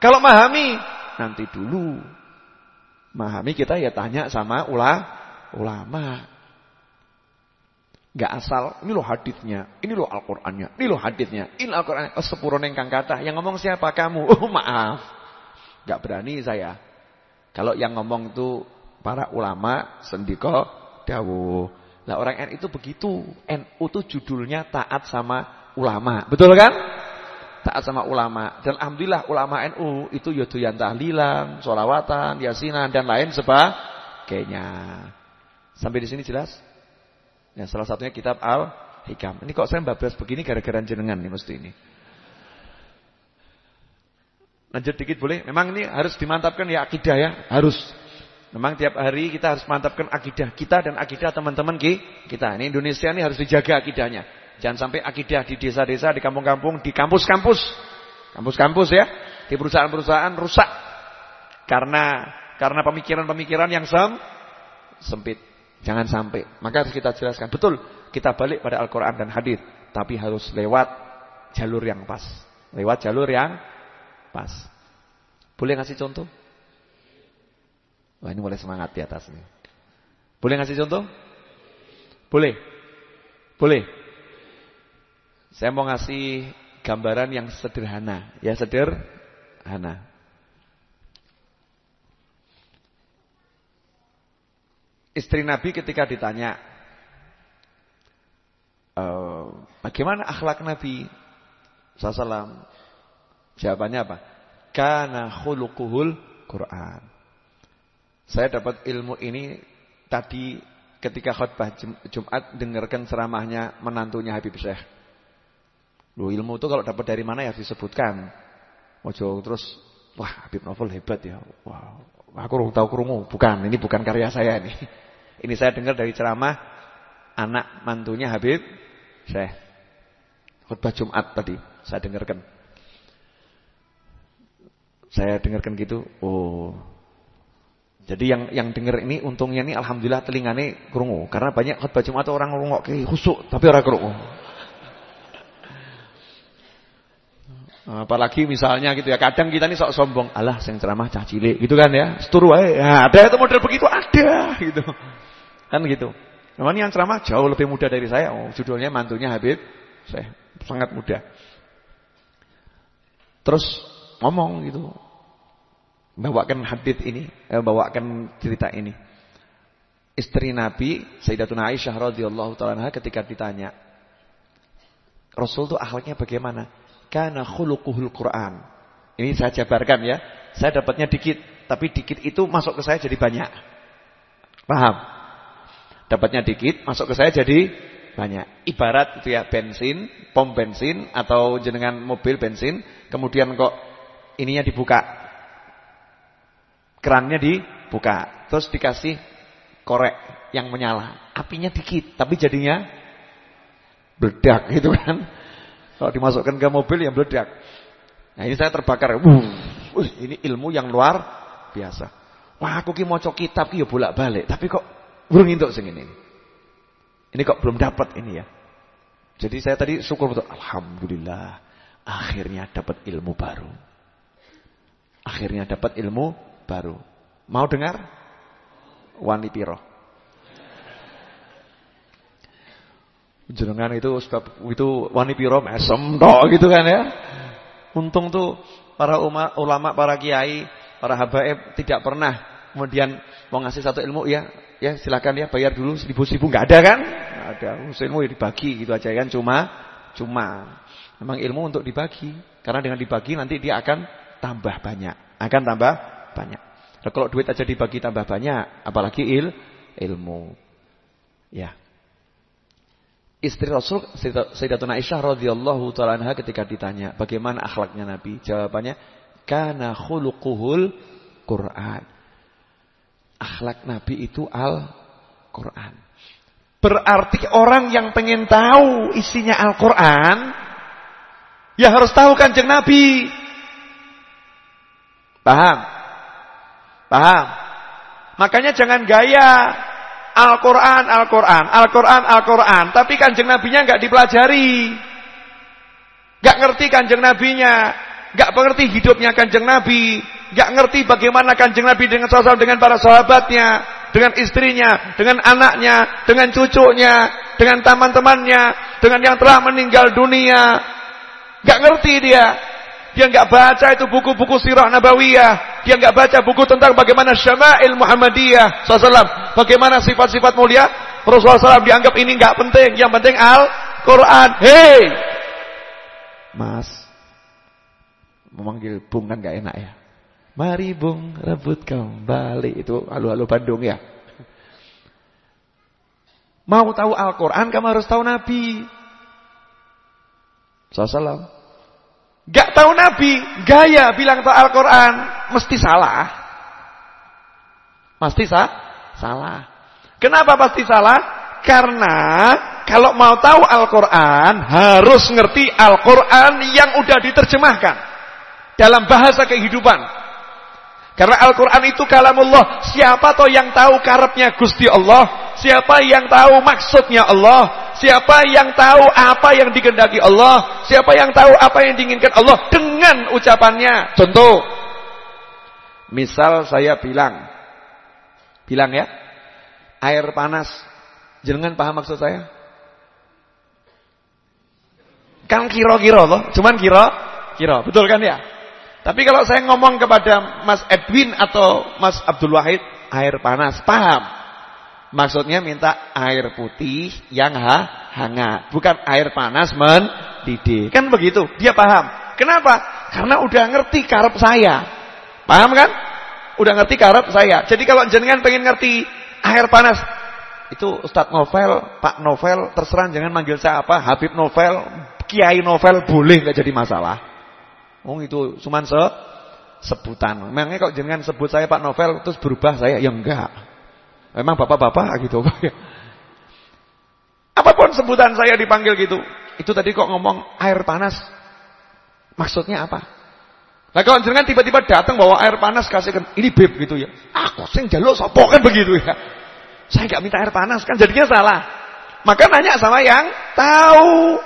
Kalau memahami nanti dulu Memahami kita ya tanya sama ula, ulama. Gak asal, ini loh hadithnya, ini loh Al-Qur'annya, ini loh hadithnya, ini Al-Qur'an. Oh, sepuro nengkang kata, yang ngomong siapa kamu? Oh, maaf. Gak berani saya. Kalau yang ngomong itu para ulama sendiko dawuh. Lah orang NU itu begitu. NU itu judulnya taat sama ulama. Betul kan? Taat sama ulama. Dan alhamdulillah ulama NU itu ya doyan tahlilan, sholawatan, yasinan dan lain sebagainya. Sampai di sini jelas? Ya, salah satunya kitab Al-Hikam. Ini kok saya bablas begini gara-gara jenengan nih mesti ini. Lanjut dikit boleh? Memang ini harus dimantapkan ya akidah ya, harus. Memang tiap hari kita harus mantapkan akidah kita dan akidah teman-teman kita. Ini Indonesia ini harus dijaga akidahnya. Jangan sampai akidah di desa-desa, di kampung-kampung, di kampus-kampus. Kampus-kampus ya. Di perusahaan-perusahaan rusak. Karena karena pemikiran-pemikiran yang sem, sempit. Jangan sampai. Maka harus kita jelaskan. Betul, kita balik pada Al-Quran dan hadis, Tapi harus lewat jalur yang pas. Lewat jalur yang pas. Boleh ngasih contoh? Wah ini mulai semangat di atas nih. Boleh ngasih contoh? Boleh? Boleh? Saya mau ngasih gambaran yang sederhana, ya sederhana. Istri Nabi ketika ditanya, e, bagaimana akhlak Nabi Sallam? Jawabannya apa? Karena khuluquhul Quran. Saya dapat ilmu ini tadi ketika khutbah Jumat dengarkan ceramahnya menantunya Habib Syekh. Loh ilmu itu kalau dapat dari mana ya disebutkan. Ojo terus wah Habib Novel hebat ya. Wah, aku tahu kerungu. Bukan, ini bukan karya saya ini. Ini saya dengar dari ceramah anak mantunya Habib Syekh. Khutbah Jumat tadi saya dengarkan. Saya dengarkan gitu, oh. Jadi yang yang dengar ini untungnya ini alhamdulillah telingane krungu karena banyak khutbah Jumat orang ngrungokke khusuk tapi orang krungu. Apalagi misalnya gitu ya, kadang kita ini sok sombong, Allah sing ceramah cah cilik gitu kan ya. Setur wae. Ya, ada itu model begitu ada gitu. Kan gitu. Namanya yang ceramah jauh lebih muda dari saya. Oh, judulnya mantunya Habib. Saya sangat muda. Terus ngomong gitu. Bawakan hadis ini, eh, bawakan cerita ini. Istri Nabi Sayyidatuna Aisyah radhiyallahu taala ketika ditanya, Rasul itu akhlaknya bagaimana? Kana khuluquhul Quran. Ini saya jabarkan ya. Saya dapatnya dikit, tapi dikit itu masuk ke saya jadi banyak. Paham? Dapatnya dikit, masuk ke saya jadi banyak. Ibarat itu ya bensin, pom bensin atau jenengan mobil bensin, kemudian kok ininya dibuka. Kerannya dibuka, terus dikasih korek yang menyala. Apinya dikit, tapi jadinya meledak gitu kan. Kalau dimasukkan ke mobil yang meledak. Nah ini saya terbakar. Uh, ini ilmu yang luar biasa. Wah, aku ki maca kitab ki ya bolak-balik, tapi kok burung entuk sing ini. Ini kok belum dapat ini ya. Jadi saya tadi syukur betul, alhamdulillah akhirnya dapat ilmu baru. Akhirnya dapat ilmu baru. Mau dengar? Wani piro? Jenengan itu sebab itu wani piro mesem tok gitu kan ya. Untung tuh para ulama, para kiai, para habaib tidak pernah kemudian mau ngasih satu ilmu ya, ya silakan ya bayar dulu seribu-seribu nggak ada kan? Ada. Ilmu ya dibagi gitu aja kan cuma cuma memang ilmu untuk dibagi karena dengan dibagi nanti dia akan tambah banyak, akan tambah banyak. Nah, kalau duit aja dibagi tambah banyak, apalagi il ilmu. Ya. Istri Rasul Sayyidatuna Aisyah radhiyallahu taala anha ketika ditanya bagaimana akhlaknya Nabi, jawabannya kana khuluquhul Quran. Akhlak Nabi itu Al-Quran. Berarti orang yang pengen tahu isinya Al-Quran, ya harus tahu kanjeng Nabi. Paham? Paham? Makanya jangan gaya Al-Quran, Al-Quran, Al-Quran, Al-Quran. Tapi kanjeng nabinya nggak dipelajari. nggak ngerti kanjeng nabinya. nggak mengerti hidupnya kanjeng nabi. nggak ngerti bagaimana kanjeng nabi dengan sosok dengan para sahabatnya. Dengan istrinya, dengan anaknya, dengan cucunya, dengan teman-temannya, dengan yang telah meninggal dunia. nggak ngerti dia. Dia nggak baca itu buku-buku sirah nabawiyah. Dia nggak baca buku tentang bagaimana syama'il Muhammadiyah SAW. Bagaimana sifat-sifat mulia. Rasulullah SAW dianggap ini nggak penting. Yang penting Al-Quran. Hei! Mas. Memanggil Bung kan nggak enak ya. Mari Bung rebut kembali. Itu halu-halu Bandung ya. Mau tahu Al-Quran kamu harus tahu Nabi. SAW. Gak tahu Nabi, gaya bilang tahu Al-Quran, mesti salah. Mesti sah? salah. Kenapa pasti salah? Karena kalau mau tahu Al-Quran, harus ngerti Al-Quran yang udah diterjemahkan. Dalam bahasa kehidupan. Karena Al-Quran itu kalamullah. Siapa toh yang tahu karepnya Gusti Allah? Siapa yang tahu maksudnya Allah? Siapa yang tahu apa yang dikendaki Allah? Siapa yang tahu apa yang diinginkan Allah dengan ucapannya? Contoh. Misal saya bilang. Bilang ya. Air panas. Jangan paham maksud saya? Kan kira-kira loh. Cuman kira-kira. Betul kan ya? Tapi kalau saya ngomong kepada Mas Edwin atau Mas Abdul Wahid. Air panas. Paham? Maksudnya minta air putih yang ha hangat, bukan air panas mendidih. Kan begitu, dia paham. Kenapa? Karena udah ngerti karep saya. Paham kan? Udah ngerti karep saya. Jadi kalau jenengan pengen ngerti air panas, itu Ustadz Novel, Pak Novel, terserah jangan manggil saya apa, Habib Novel, Kiai Novel boleh nggak jadi masalah. Oh itu cuma se sebutan. Memangnya kalau jenengan sebut saya Pak Novel terus berubah saya, ya enggak. Memang bapak-bapak gitu. Apa pun sebutan saya dipanggil gitu. Itu tadi kok ngomong air panas. Maksudnya apa? Nah kalau jenengan tiba-tiba datang bawa air panas kasihkan ini beb gitu ya. Aku sing jaluk sapa kan begitu ya. Saya nggak minta air panas kan jadinya salah. Maka nanya sama yang tahu.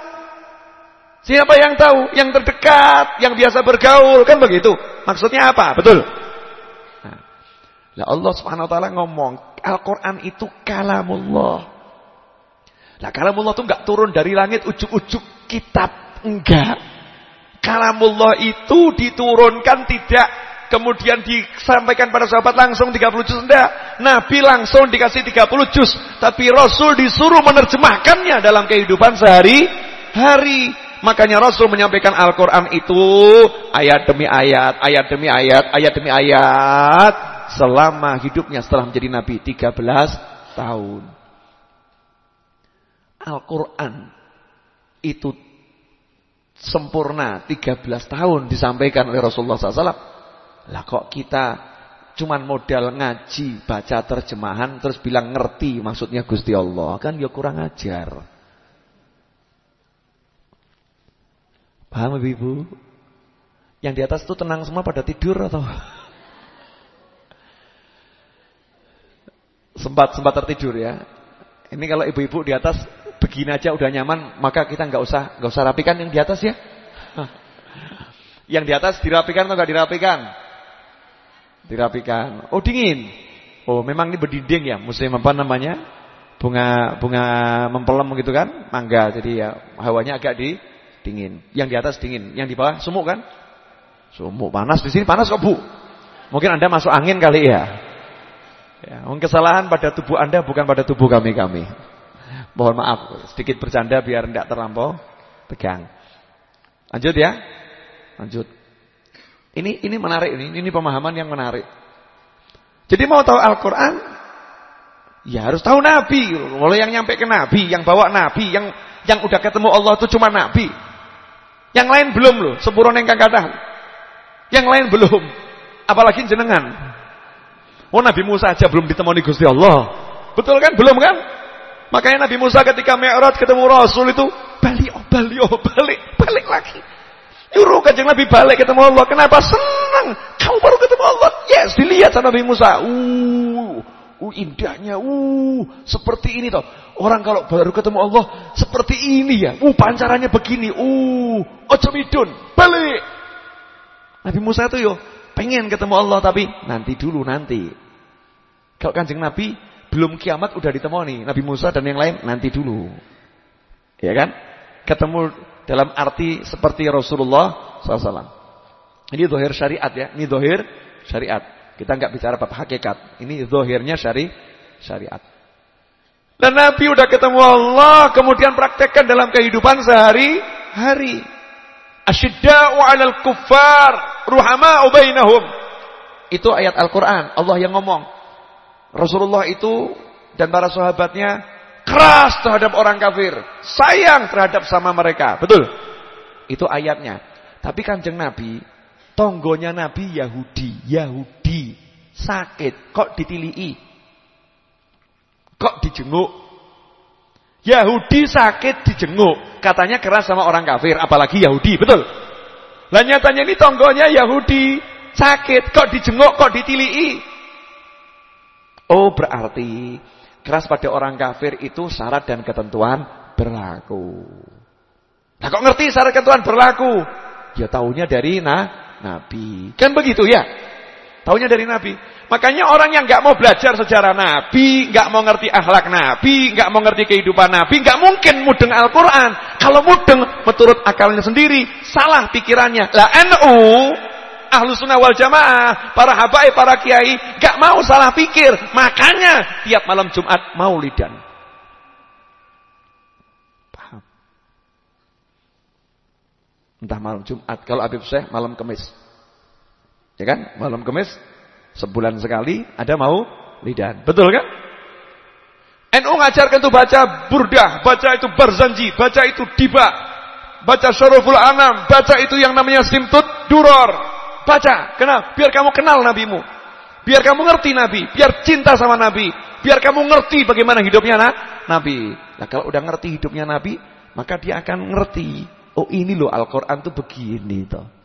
Siapa yang tahu? Yang terdekat, yang biasa bergaul kan begitu. Maksudnya apa? Betul. Nah, Allah Subhanahu wa taala ngomong Al-Quran itu kalamullah. Nah kalamullah itu enggak turun dari langit ujuk-ujuk kitab. Enggak. Kalamullah itu diturunkan tidak kemudian disampaikan pada sahabat langsung 30 juz enggak. Nabi langsung dikasih 30 juz, tapi Rasul disuruh menerjemahkannya dalam kehidupan sehari-hari. Makanya Rasul menyampaikan Al-Qur'an itu ayat demi ayat, ayat demi ayat, ayat demi ayat selama hidupnya setelah menjadi nabi 13 tahun. Al-Qur'an itu sempurna 13 tahun disampaikan oleh Rasulullah SAW. Lah kok kita cuman modal ngaji, baca terjemahan terus bilang ngerti maksudnya Gusti Allah, kan ya kurang ajar. Paham Ibu? Yang di atas itu tenang semua pada tidur atau sempat sempat tertidur ya. Ini kalau ibu-ibu di atas begini aja udah nyaman, maka kita nggak usah nggak usah rapikan yang di atas ya. yang di atas dirapikan atau nggak dirapikan? Dirapikan. Oh dingin. Oh memang ini berdinding ya, musim apa namanya? Bunga bunga mempelem gitu kan, mangga. Jadi ya hawanya agak di dingin. Yang di atas dingin, yang di bawah sumuk kan? Sumuk panas di sini panas kok bu? Mungkin anda masuk angin kali ya. Ya, kesalahan pada tubuh anda bukan pada tubuh kami kami. Mohon maaf, sedikit bercanda biar tidak terlampau tegang. Lanjut ya. Lanjut. Ini ini menarik ini, ini pemahaman yang menarik. Jadi mau tahu Al-Qur'an ya harus tahu nabi. Mulai yang nyampe ke nabi, yang bawa nabi, yang yang udah ketemu Allah itu cuma nabi. Yang lain belum loh, sempurna yang kata. Yang lain belum. Apalagi jenengan. Oh Nabi Musa aja belum ditemani Gusti Allah. Betul kan? Belum kan? Makanya Nabi Musa ketika Mi'raj ketemu Rasul itu balik, oh balik, oh balik, balik lagi. Nyuruh kanjeng Nabi balik ketemu Allah. Kenapa? Senang. Kamu baru ketemu Allah. Yes, dilihat sama Nabi Musa. Uh, uh indahnya. Uh, seperti ini toh. Orang kalau baru ketemu Allah seperti ini ya. Uh, pancarannya begini. Uh, ojo midun. Balik. Nabi Musa itu yo pengen ketemu Allah tapi nanti dulu nanti. Kalau kanjeng Nabi belum kiamat udah ditemani Nabi Musa dan yang lain nanti dulu. Ya kan? Ketemu dalam arti seperti Rasulullah SAW. Ini dohir syariat ya. Ini dohir syariat. Kita nggak bicara bab hakikat. Ini dohirnya syari syariat. Dan Nabi udah ketemu Allah, kemudian praktekkan dalam kehidupan sehari-hari. Asyidda'u 'alal kuffar, ruhama'u bainahum. Itu ayat Al-Qur'an, Allah yang ngomong. Rasulullah itu dan para sahabatnya keras terhadap orang kafir, sayang terhadap sama mereka. Betul? Itu ayatnya. Tapi Kanjeng Nabi, tonggonya Nabi Yahudi, Yahudi sakit, kok ditilii? Kok dijenguk? Yahudi sakit dijenguk, katanya keras sama orang kafir, apalagi Yahudi, betul? Lah nyatanya ini tonggonya Yahudi sakit, kok dijenguk, kok ditilii? Oh berarti keras pada orang kafir itu syarat dan ketentuan berlaku. Nah kok ngerti syarat ketentuan berlaku? Ya tahunya dari nah, Nabi. Kan begitu ya? Tahunya dari Nabi. Makanya orang yang nggak mau belajar sejarah Nabi, nggak mau ngerti akhlak Nabi, nggak mau ngerti kehidupan Nabi, nggak mungkin mudeng Al-Quran. Kalau mudeng, menurut akalnya sendiri, salah pikirannya. Lah NU ahlu sunnah wal jamaah, para habaib, para kiai, gak mau salah pikir. Makanya tiap malam Jumat maulidan. Paham? Entah malam Jumat, kalau Habib Syekh malam Kemis. Ya kan? Malam Kemis, sebulan sekali ada mau lidan. Betul kan? NU ngajarkan itu baca burdah, baca itu barzanji, baca itu diba, baca syaruful anam, baca itu yang namanya simtut duror. Baca, kenal, biar kamu kenal nabimu. Biar kamu ngerti nabi, biar cinta sama nabi, biar kamu ngerti bagaimana hidupnya nah, nabi. Nah, kalau udah ngerti hidupnya nabi, maka dia akan ngerti, oh ini loh Al-Qur'an tuh begini toh.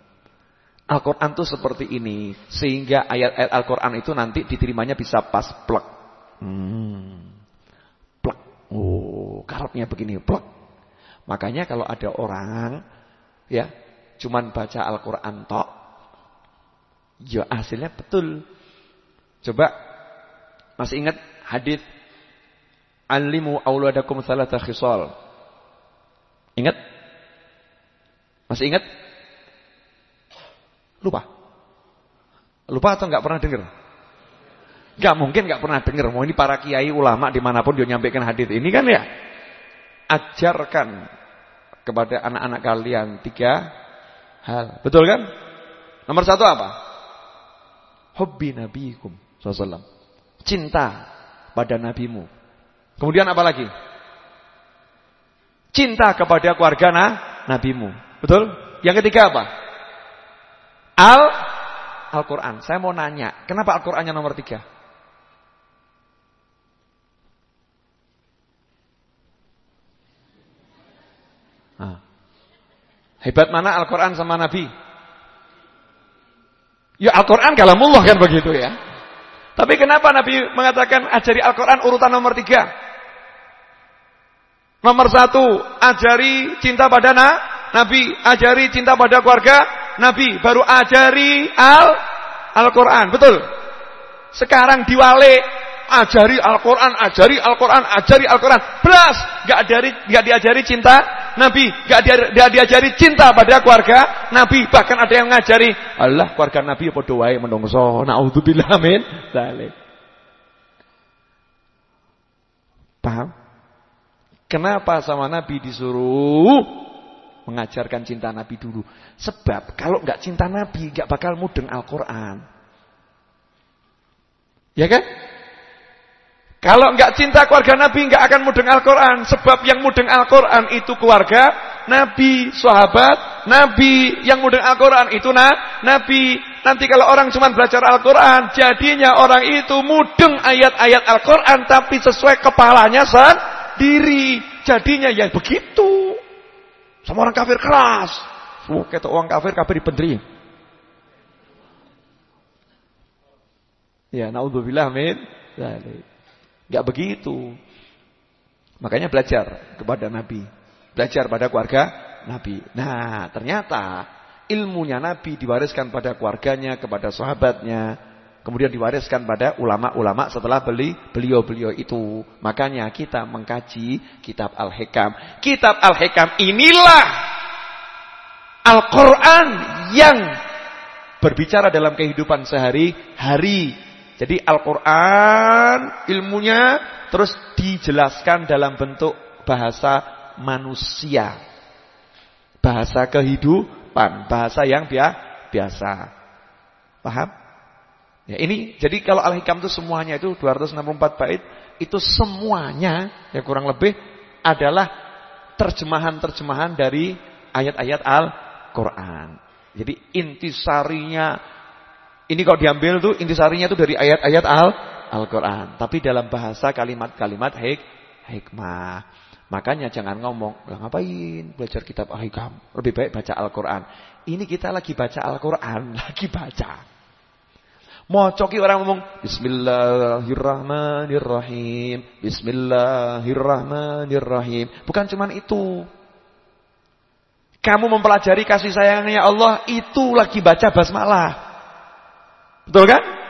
Al-Qur'an tuh seperti ini, sehingga ayat-ayat Al-Qur'an itu nanti diterimanya bisa pas plek. Hmm. Plek. Oh, karepnya begini, plek. Makanya kalau ada orang ya, cuman baca Al-Qur'an tok Ya hasilnya betul. Coba masih ingat hadis Alimu auladakum salata khisal. Ingat? Masih ingat? Lupa. Lupa atau enggak pernah dengar? Enggak mungkin enggak pernah dengar. Mau ini para kiai ulama di mana pun dia nyampaikan hadis ini kan ya. Ajarkan kepada anak-anak kalian tiga hal. Betul kan? Nomor satu apa? hubbi nabiikum sallallahu Cinta pada nabimu. Kemudian apa lagi? Cinta kepada keluarga nah, nabimu. Betul? Yang ketiga apa? Al Al-Qur'an. Saya mau nanya, kenapa Al-Qur'annya nomor tiga? Nah. Hebat mana Al-Quran sama Nabi? Ya Al-Quran kalamullah kan begitu ya. Tapi kenapa Nabi mengatakan ajari Al-Quran urutan nomor tiga? Nomor satu, ajari cinta pada na, Nabi. Ajari cinta pada keluarga, Nabi. Baru ajari Al Al-Quran. Betul? Sekarang diwale ajari Al-Quran, ajari Al-Quran, ajari Al-Quran. Belas, gak, diajari, gak diajari cinta Nabi, gak dia, diajari cinta pada keluarga Nabi. Bahkan ada yang ngajari, Allah keluarga Nabi apa doai menungso. Naudzubillah amin. Zalik. Paham? Kenapa sama Nabi disuruh mengajarkan cinta Nabi dulu? Sebab kalau nggak cinta Nabi, nggak bakal mudeng Al-Quran. Ya kan? Kalau nggak cinta keluarga Nabi nggak akan mudeng Al-Quran. Sebab yang mudeng Al-Quran itu keluarga Nabi, sahabat Nabi. Yang mudeng Al-Quran itu nah, Nabi. Nanti kalau orang cuma belajar Al-Quran, jadinya orang itu mudeng ayat-ayat Al-Quran, tapi sesuai kepalanya sendiri. Jadinya ya begitu. Sama orang kafir keras. Oh, kata orang kafir, kafir dipendri. Ya, naudzubillah min. Gak begitu. Makanya belajar kepada Nabi. Belajar pada keluarga Nabi. Nah, ternyata ilmunya Nabi diwariskan pada keluarganya, kepada sahabatnya. Kemudian diwariskan pada ulama-ulama setelah beli beliau-beliau itu. Makanya kita mengkaji kitab Al-Hikam. Kitab Al-Hikam inilah Al-Quran yang berbicara dalam kehidupan sehari-hari jadi Al-Quran ilmunya terus dijelaskan dalam bentuk bahasa manusia. Bahasa kehidupan, bahasa yang biasa. Paham? Ya, ini jadi kalau Al-Hikam itu semuanya itu 264 bait itu semuanya ya kurang lebih adalah terjemahan-terjemahan dari ayat-ayat Al-Qur'an. Jadi intisarinya ini kalau diambil tuh intisarinya tuh dari ayat-ayat Al Al-Qur'an, tapi dalam bahasa kalimat-kalimat hik hikmah. Makanya jangan ngomong, "Lah ngapain belajar kitab Al-Hikam? Lebih baik baca Al-Qur'an." Ini kita lagi baca Al-Qur'an, lagi baca. Mau coki orang ngomong Bismillahirrahmanirrahim Bismillahirrahmanirrahim Bukan cuman itu Kamu mempelajari kasih sayangnya Allah Itu lagi baca basmalah Betul kan?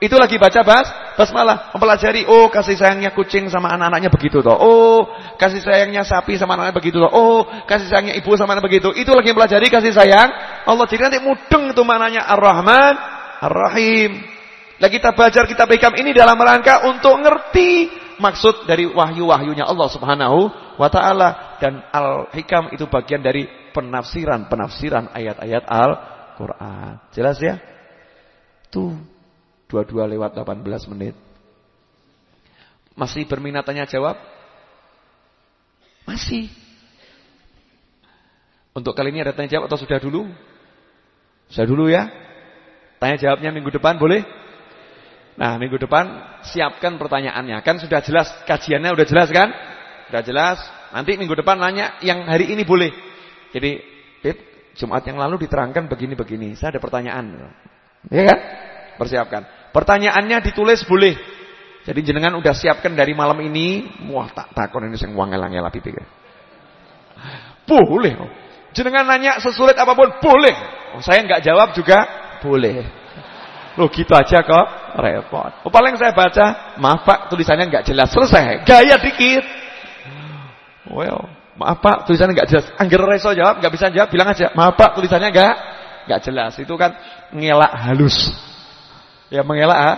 Itu lagi baca bas, basmalah, mempelajari oh kasih sayangnya kucing sama anak-anaknya begitu toh. Oh, kasih sayangnya sapi sama anak-anaknya begitu toh. Oh, kasih sayangnya ibu sama anak begitu. Itu lagi mempelajari kasih sayang Allah. Jadi nanti mudeng itu mananya Ar-Rahman, Ar-Rahim. Nah kita belajar kitab hikam ini dalam rangka untuk ngerti maksud dari wahyu-wahyunya Allah Subhanahu wa taala dan al-hikam itu bagian dari penafsiran-penafsiran ayat-ayat Al-Qur'an. Jelas ya? Tuh, dua-dua lewat 18 menit. Masih berminat tanya jawab? Masih. Untuk kali ini ada tanya jawab atau sudah dulu? Sudah dulu ya? Tanya jawabnya minggu depan boleh? Nah minggu depan siapkan pertanyaannya. Kan sudah jelas, kajiannya sudah jelas kan? Sudah jelas. Nanti minggu depan nanya yang hari ini boleh. Jadi, Beb, Jumat yang lalu diterangkan begini-begini. Saya ada pertanyaan. Ya kan? Persiapkan. Pertanyaannya ditulis boleh. Jadi jenengan udah siapkan dari malam ini, wah tak takon ini sing wangel-angel tiga. Boleh. Jenengan nanya sesulit apa pun boleh. Oh, saya nggak jawab juga boleh. Loh gitu aja kok repot. Oh, paling saya baca, maaf Pak tulisannya nggak jelas. Selesai. Gaya dikit. Well, maaf Pak tulisannya nggak jelas. Angger reso jawab, nggak bisa jawab, bilang aja, maaf Pak tulisannya nggak nggak jelas. Itu kan ngelak halus. Ya mengelak ha?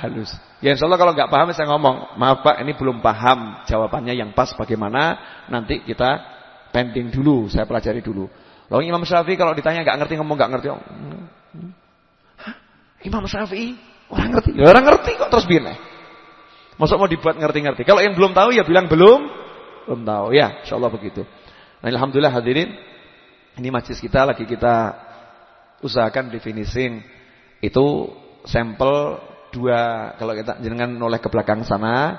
halus. Ya insya Allah kalau nggak paham saya ngomong, maaf Pak ini belum paham jawabannya yang pas bagaimana. Nanti kita pending dulu, saya pelajari dulu. Lalu Imam Syafi'i kalau ditanya nggak ngerti ngomong nggak ngerti. Oh, Hah? Imam Syafi'i orang ngerti, ya orang ngerti kok terus biar Masuk mau dibuat ngerti-ngerti. Kalau yang belum tahu ya bilang belum, belum tahu ya. Insya Allah begitu. Nah, alhamdulillah hadirin, ini majlis kita lagi kita usahakan definishing itu sampel dua kalau kita jenengan noleh ke belakang sana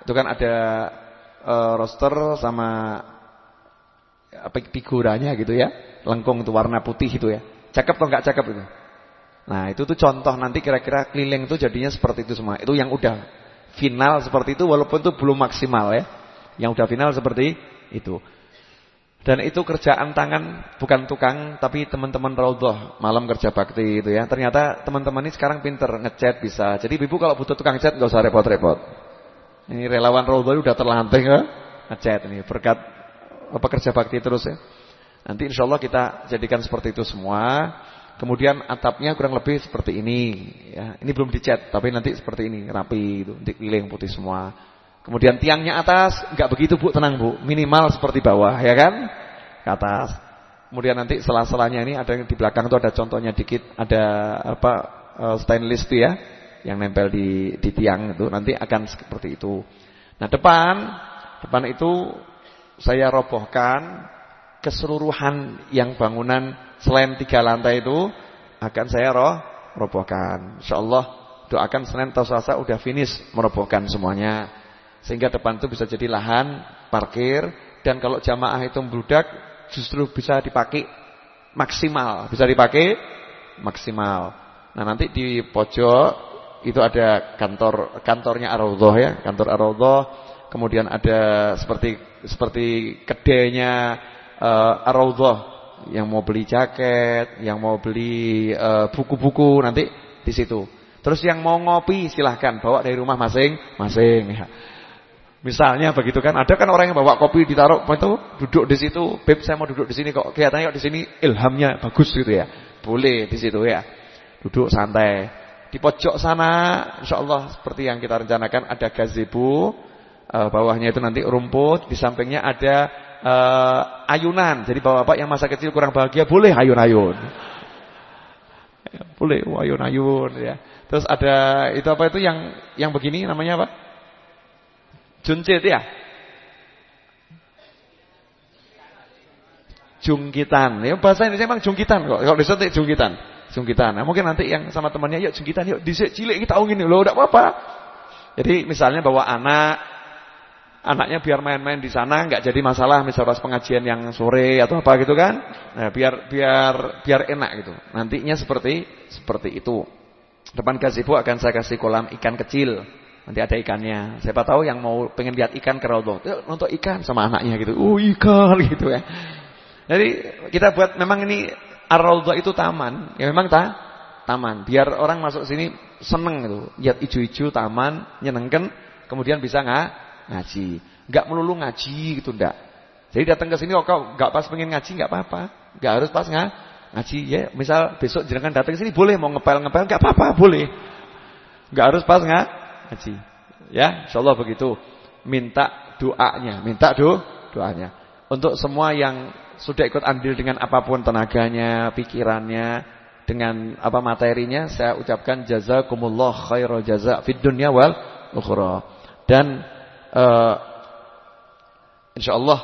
itu kan ada e, roster sama apa figuranya gitu ya lengkung itu warna putih itu ya cakep atau enggak cakep itu Nah, itu tuh contoh nanti kira-kira keliling itu jadinya seperti itu semua. Itu yang udah final seperti itu walaupun itu belum maksimal ya. Yang udah final seperti itu. Dan itu kerjaan tangan bukan tukang tapi teman-teman raudhah malam kerja bakti itu ya. Ternyata teman-teman ini sekarang pinter ngecat bisa. Jadi ibu kalau butuh tukang cat nggak usah repot-repot. Ini relawan raudhah udah terlanting ya ngecat ini berkat apa kerja bakti terus ya. Nanti insya Allah kita jadikan seperti itu semua. Kemudian atapnya kurang lebih seperti ini ya. Ini belum dicat tapi nanti seperti ini rapi itu, nanti keliling putih semua. Kemudian tiangnya atas enggak begitu Bu, tenang Bu. Minimal seperti bawah ya kan? Ke atas. Kemudian nanti selah-selahnya ini ada yang di belakang itu ada contohnya dikit, ada apa uh, stainless itu ya yang nempel di di tiang itu nanti akan seperti itu. Nah, depan depan itu saya robohkan keseluruhan yang bangunan selain tiga lantai itu akan saya roh robohkan. Insyaallah doakan Senin atau Selasa udah finish merobohkan semuanya. Sehingga depan itu bisa jadi lahan parkir dan kalau jamaah itu membludak justru bisa dipakai maksimal, bisa dipakai maksimal. Nah, nanti di pojok itu ada kantor kantornya Ar-Raudhah ya, kantor Ar-Raudhah. Kemudian ada seperti seperti kedainya uh, Ar-Raudhah yang mau beli jaket, yang mau beli eh, buku-buku uh, nanti di situ. Terus yang mau ngopi silahkan bawa dari rumah masing-masing ya. Misalnya begitu kan, ada kan orang yang bawa kopi ditaruh itu duduk di situ, "Beb, saya mau duduk di sini kok." Kelihatannya kok di sini ilhamnya bagus gitu ya. Boleh di situ ya. Duduk santai. Di pojok sana insyaallah seperti yang kita rencanakan ada gazebo, uh, bawahnya itu nanti rumput, di sampingnya ada uh, ayunan. Jadi bapak-bapak yang masa kecil kurang bahagia boleh ayun-ayun. Ya, boleh ayun-ayun ya. Terus ada itu apa itu yang yang begini namanya apa? Juncit ya? Jungkitan. Ya bahasa Indonesia memang jungkitan kok. Kalau disuntik jungkitan. Jungkitan. Nah, mungkin nanti yang sama temannya yuk jungkitan yuk dhisik cilik kita ngene lho, enggak apa-apa. Jadi misalnya bawa anak anaknya biar main-main di sana nggak jadi masalah misalnya pas pengajian yang sore atau apa gitu kan. Nah, biar biar biar enak gitu. Nantinya seperti seperti itu. Depan gazebo akan saya kasih kolam ikan kecil. Nanti ada ikannya. Siapa tahu yang mau pengen lihat ikan ke untuk ikan sama anaknya gitu. Oh, ikan gitu ya. Jadi kita buat memang ini ar itu taman. Ya memang ta taman. Biar orang masuk sini seneng gitu. Lihat ijo-ijo taman, nyenengkan, kemudian bisa nggak ngaji. Enggak melulu ngaji gitu enggak. Jadi datang ke sini kok kau enggak pas pengen ngaji enggak apa-apa. Enggak harus pas nggak ngaji ya. Misal besok jangan datang ke sini boleh mau ngepel-ngepel enggak apa-apa, boleh. Enggak harus pas nggak ngaji. Ya, insyaallah begitu. Minta doanya, minta do doanya. Untuk semua yang sudah ikut andil dengan apa pun tenaganya, pikirannya, dengan apa materinya, saya ucapkan jazakumullah khairal jaza fid dunya wal ukhra. Dan uh, insyaallah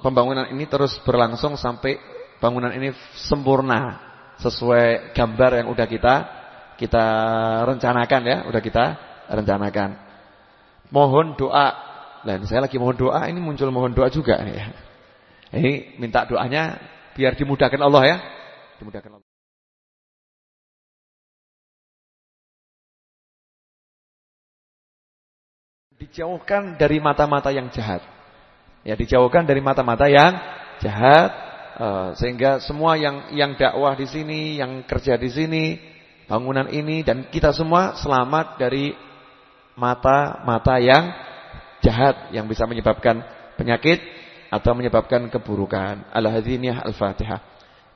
pembangunan ini terus berlangsung sampai bangunan ini sempurna sesuai gambar yang udah kita kita rencanakan ya, udah kita rencanakan. Mohon doa. Dan saya lagi mohon doa, ini muncul mohon doa juga ya. Ini minta doanya biar dimudahkan Allah ya. Dimudahkan Allah. Dijauhkan dari mata-mata yang jahat. Ya, dijauhkan dari mata-mata yang jahat uh, sehingga semua yang yang dakwah di sini, yang kerja di sini, bangunan ini dan kita semua selamat dari mata-mata yang jahat yang bisa menyebabkan penyakit atau menyebabkan keburukan. Al-Hadiniyah Al-Fatihah.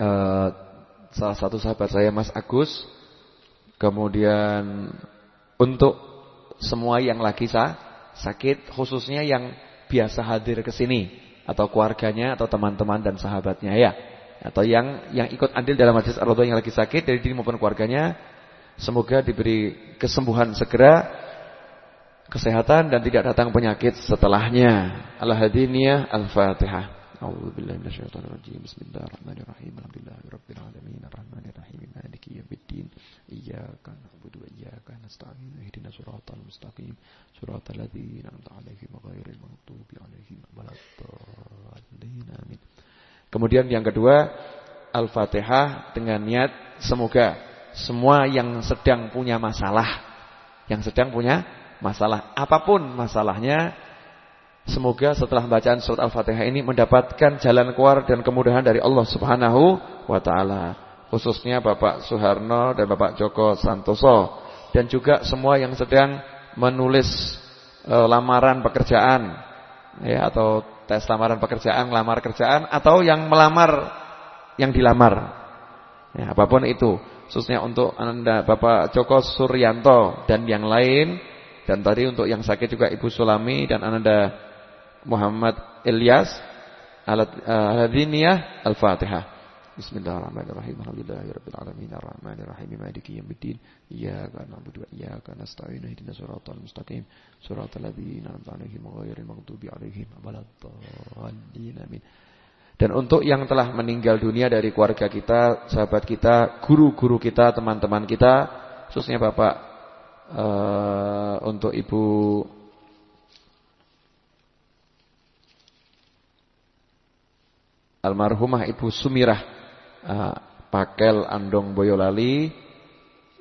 uh, salah satu sahabat saya Mas Agus. Kemudian untuk semua yang lagi sah, sakit khususnya yang biasa hadir ke sini atau keluarganya atau teman-teman dan sahabatnya ya. Atau yang yang ikut andil dalam majlis ar yang lagi sakit dari diri maupun keluarganya Semoga diberi kesembuhan segera, kesehatan dan tidak datang penyakit setelahnya. Al-Hadiniyah Al-Fatihah. A'udzu billahi minasyaitonir rajim. Bismillahirrahmanirrahim. Alhamdulillahirabbil alamin arrahmanir rahim maliki yaumiddin. Iyyaka na'budu wa iyyaka nasta'in. Ihdinas siratal mustaqim. Siratal ladzina an'amta 'alaihim ghairil maghdubi 'alaihim waladdallin. Amin. Kemudian yang kedua, Al-Fatihah dengan niat semoga semua yang sedang punya masalah, yang sedang punya masalah, apa pun masalahnya, semoga setelah bacaan surat Al-Fatihah ini mendapatkan jalan keluar dan kemudahan dari Allah Subhanahu wa taala. Khususnya Bapak Soeharno dan Bapak Joko Santoso dan juga semua yang sedang menulis e, lamaran pekerjaan ya atau tes lamaran pekerjaan, lamar kerjaan atau yang melamar yang dilamar. Ya, apa pun itu khususnya untuk Anda Bapak Joko Suryanto dan yang lain dan tadi untuk yang sakit juga Ibu Sulami dan Anda Muhammad Ilyas Al-Hadiniyah Al-Fatihah. Bismillahirrahmanirrahim. Alhamdulillahirabbil alamin. Arrahmanirrahim. Maliki yaumiddin. Iyyaka na'budu wa iyyaka nasta'in ihdinas siratal mustaqim. Siratal ladzina an'amta 'alaihim ghairil maghdubi 'alaihim waladdallin. Amin. Dan untuk yang telah meninggal dunia dari keluarga kita, sahabat kita, guru-guru kita, teman-teman kita, khususnya Bapak uh, untuk Ibu almarhumah Ibu Sumirah uh, Pakel Andong Boyolali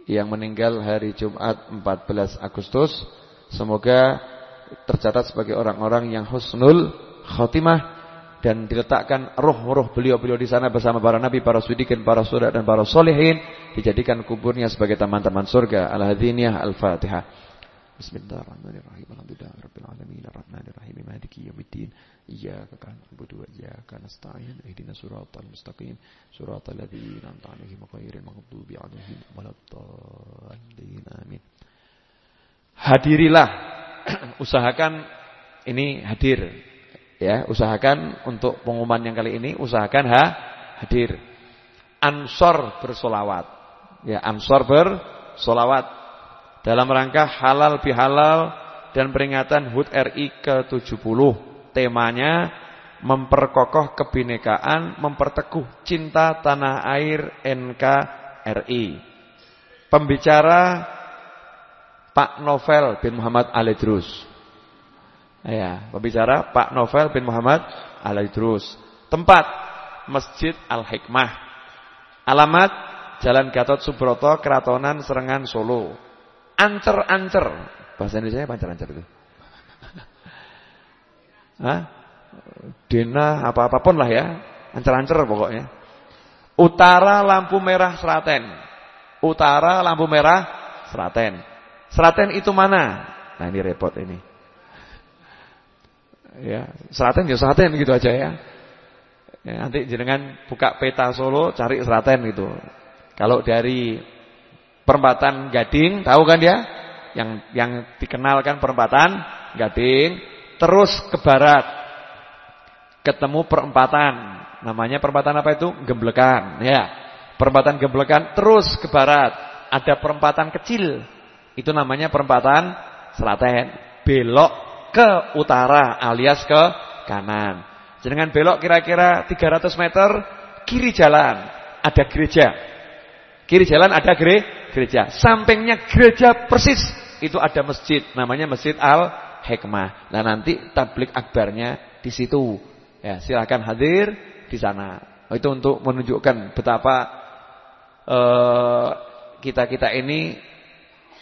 yang meninggal hari Jumat 14 Agustus. Semoga tercatat sebagai orang-orang yang husnul khotimah dan diletakkan roh-roh beliau-beliau di sana bersama para nabi, para sudikin, para surat dan para solehin dijadikan kuburnya sebagai taman-taman surga. Al-Hadiniyah Al-Fatihah. Bismillahirrahmanirrahim. Alhamdulillahirabbil alamin arrahmanirrahim maliki yaumiddin. Iyyaka na'budu wa iyyaka nasta'in. Ihdinas siratal mustaqim. Siratal ladzina an'amta 'alaihim ghairil maghdubi 'alaihim waladdallin. Amin. Hadirilah. Usahakan ini hadir Ya, usahakan untuk pengumuman yang kali ini usahakan ha, hadir. Ansor bersolawat. Ya, ansor bersolawat dalam rangka halal bihalal dan peringatan HUT RI ke-70. Temanya memperkokoh kebinekaan, memperteguh cinta tanah air NKRI. Pembicara Pak Novel bin Muhammad Alidrus. Ya, pembicara Pak Novel bin Muhammad Al-Idrus. Tempat Masjid Al-Hikmah. Alamat Jalan Gatot Subroto, Keratonan Serengan Solo. Ancer-ancer. Bahasa Indonesia apa ancer-ancer itu? Hah? Dena apa-apapun lah ya. Ancer-ancer pokoknya. Utara lampu merah Seraten. Utara lampu merah Seraten. Seraten itu mana? Nah ini repot ini ya Seraten ya Seraten gitu aja ya. ya nanti jenengan buka peta Solo cari Seraten gitu kalau dari perempatan Gading tahu kan dia? Yang yang dikenalkan perempatan Gading. Terus ke barat. Ketemu perempatan. Namanya perempatan apa itu? Gemblekan ya. Perempatan Gemblekan terus ke barat. Ada perempatan kecil. Itu namanya perempatan Seraten belok ke utara alias ke kanan. Jenengan belok kira-kira 300 meter kiri jalan. Ada gereja. Kiri jalan ada gereja. Sampingnya gereja persis itu ada masjid namanya Masjid Al Hikmah. Nah nanti tablik akbarnya di situ. Ya, silakan hadir di sana. Itu untuk menunjukkan betapa uh, kita kita ini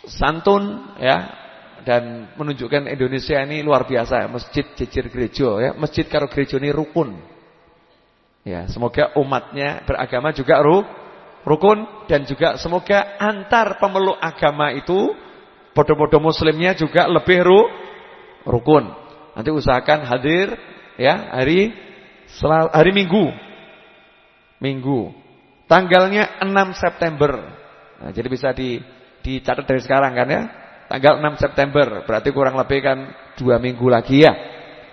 santun ya dan menunjukkan Indonesia ini luar biasa masjid jejer gereja ya masjid karo gereja ini rukun ya semoga umatnya beragama juga ru, rukun dan juga semoga antar pemeluk agama itu podo-podo muslimnya juga lebih ru, rukun nanti usahakan hadir ya hari hari Minggu Minggu tanggalnya 6 September nah, jadi bisa di dicatat dari sekarang kan ya tanggal 6 September. Berarti kurang lebih kan dua minggu lagi ya.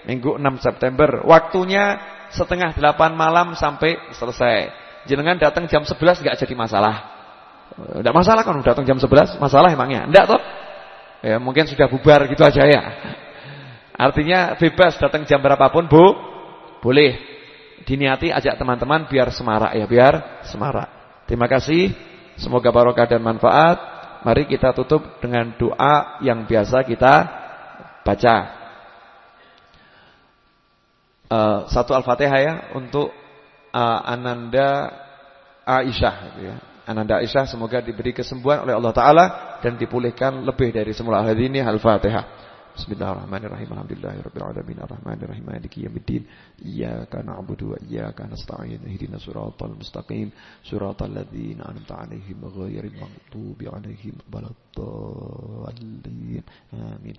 Minggu 6 September. Waktunya setengah delapan malam sampai selesai. Jenengan datang jam 11 nggak jadi masalah. Tidak masalah kan datang jam 11, masalah emangnya? Tidak toh? Ya, mungkin sudah bubar gitu aja ya. Artinya bebas datang jam berapapun, Bu. Boleh. Diniati ajak teman-teman biar semarak ya, biar semarak. Terima kasih. Semoga barokah dan manfaat. Mari kita tutup dengan doa yang biasa kita baca. Uh, satu Al-Fatihah ya untuk uh, Ananda Aisyah gitu ya. Ananda Aisyah semoga diberi kesembuhan oleh Allah Taala dan dipulihkan lebih dari semula hari ini Al-Fatihah. Bismillahirrahmanirrahim. Alhamdulillahirabbil alamin arrahmanirrahim maliki yaumiddin. Iyyaka na'budu wa iyyaka nasta'in. Ihdinas siratal mustaqim. Siratal ladzina an'amta 'alaihim ghairil maghdubi 'alaihim waladdallin. Amin.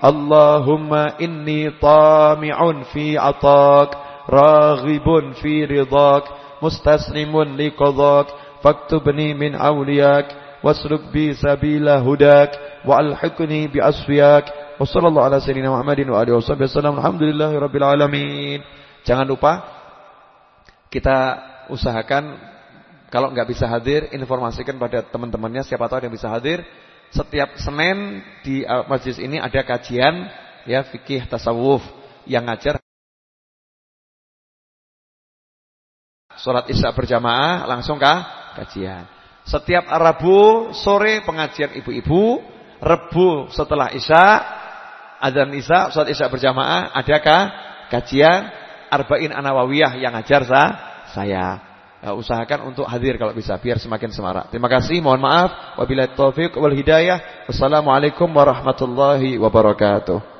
Allahumma inni tami'un fi atak Raghibun fi ridak Mustaslimun li qadak Faktubni min awliyak Wasluk bi sabila hudak Wa alhikni bi asfiyak. Wa sallallahu ala sayyidina Muhammadin wa alihi wa sahbihi Alhamdulillahi rabbil alamin. Jangan lupa Kita usahakan kalau enggak bisa hadir, informasikan pada teman-temannya siapa tahu yang bisa hadir setiap Senin di masjid ini ada kajian ya fikih tasawuf yang ngajar Sholat isya berjamaah langsung kah? Kajian. Setiap Rabu sore pengajian ibu-ibu. Rebu setelah isya. Adzan isya, sholat isya berjamaah. Adakah kajian Arba'in Anawawiyah yang ngajar sah? saya. Uh, usahakan untuk hadir kalau bisa biar semakin semarak. Terima kasih, mohon maaf. Wabillahi taufiq wal hidayah. Wassalamualaikum warahmatullahi wabarakatuh.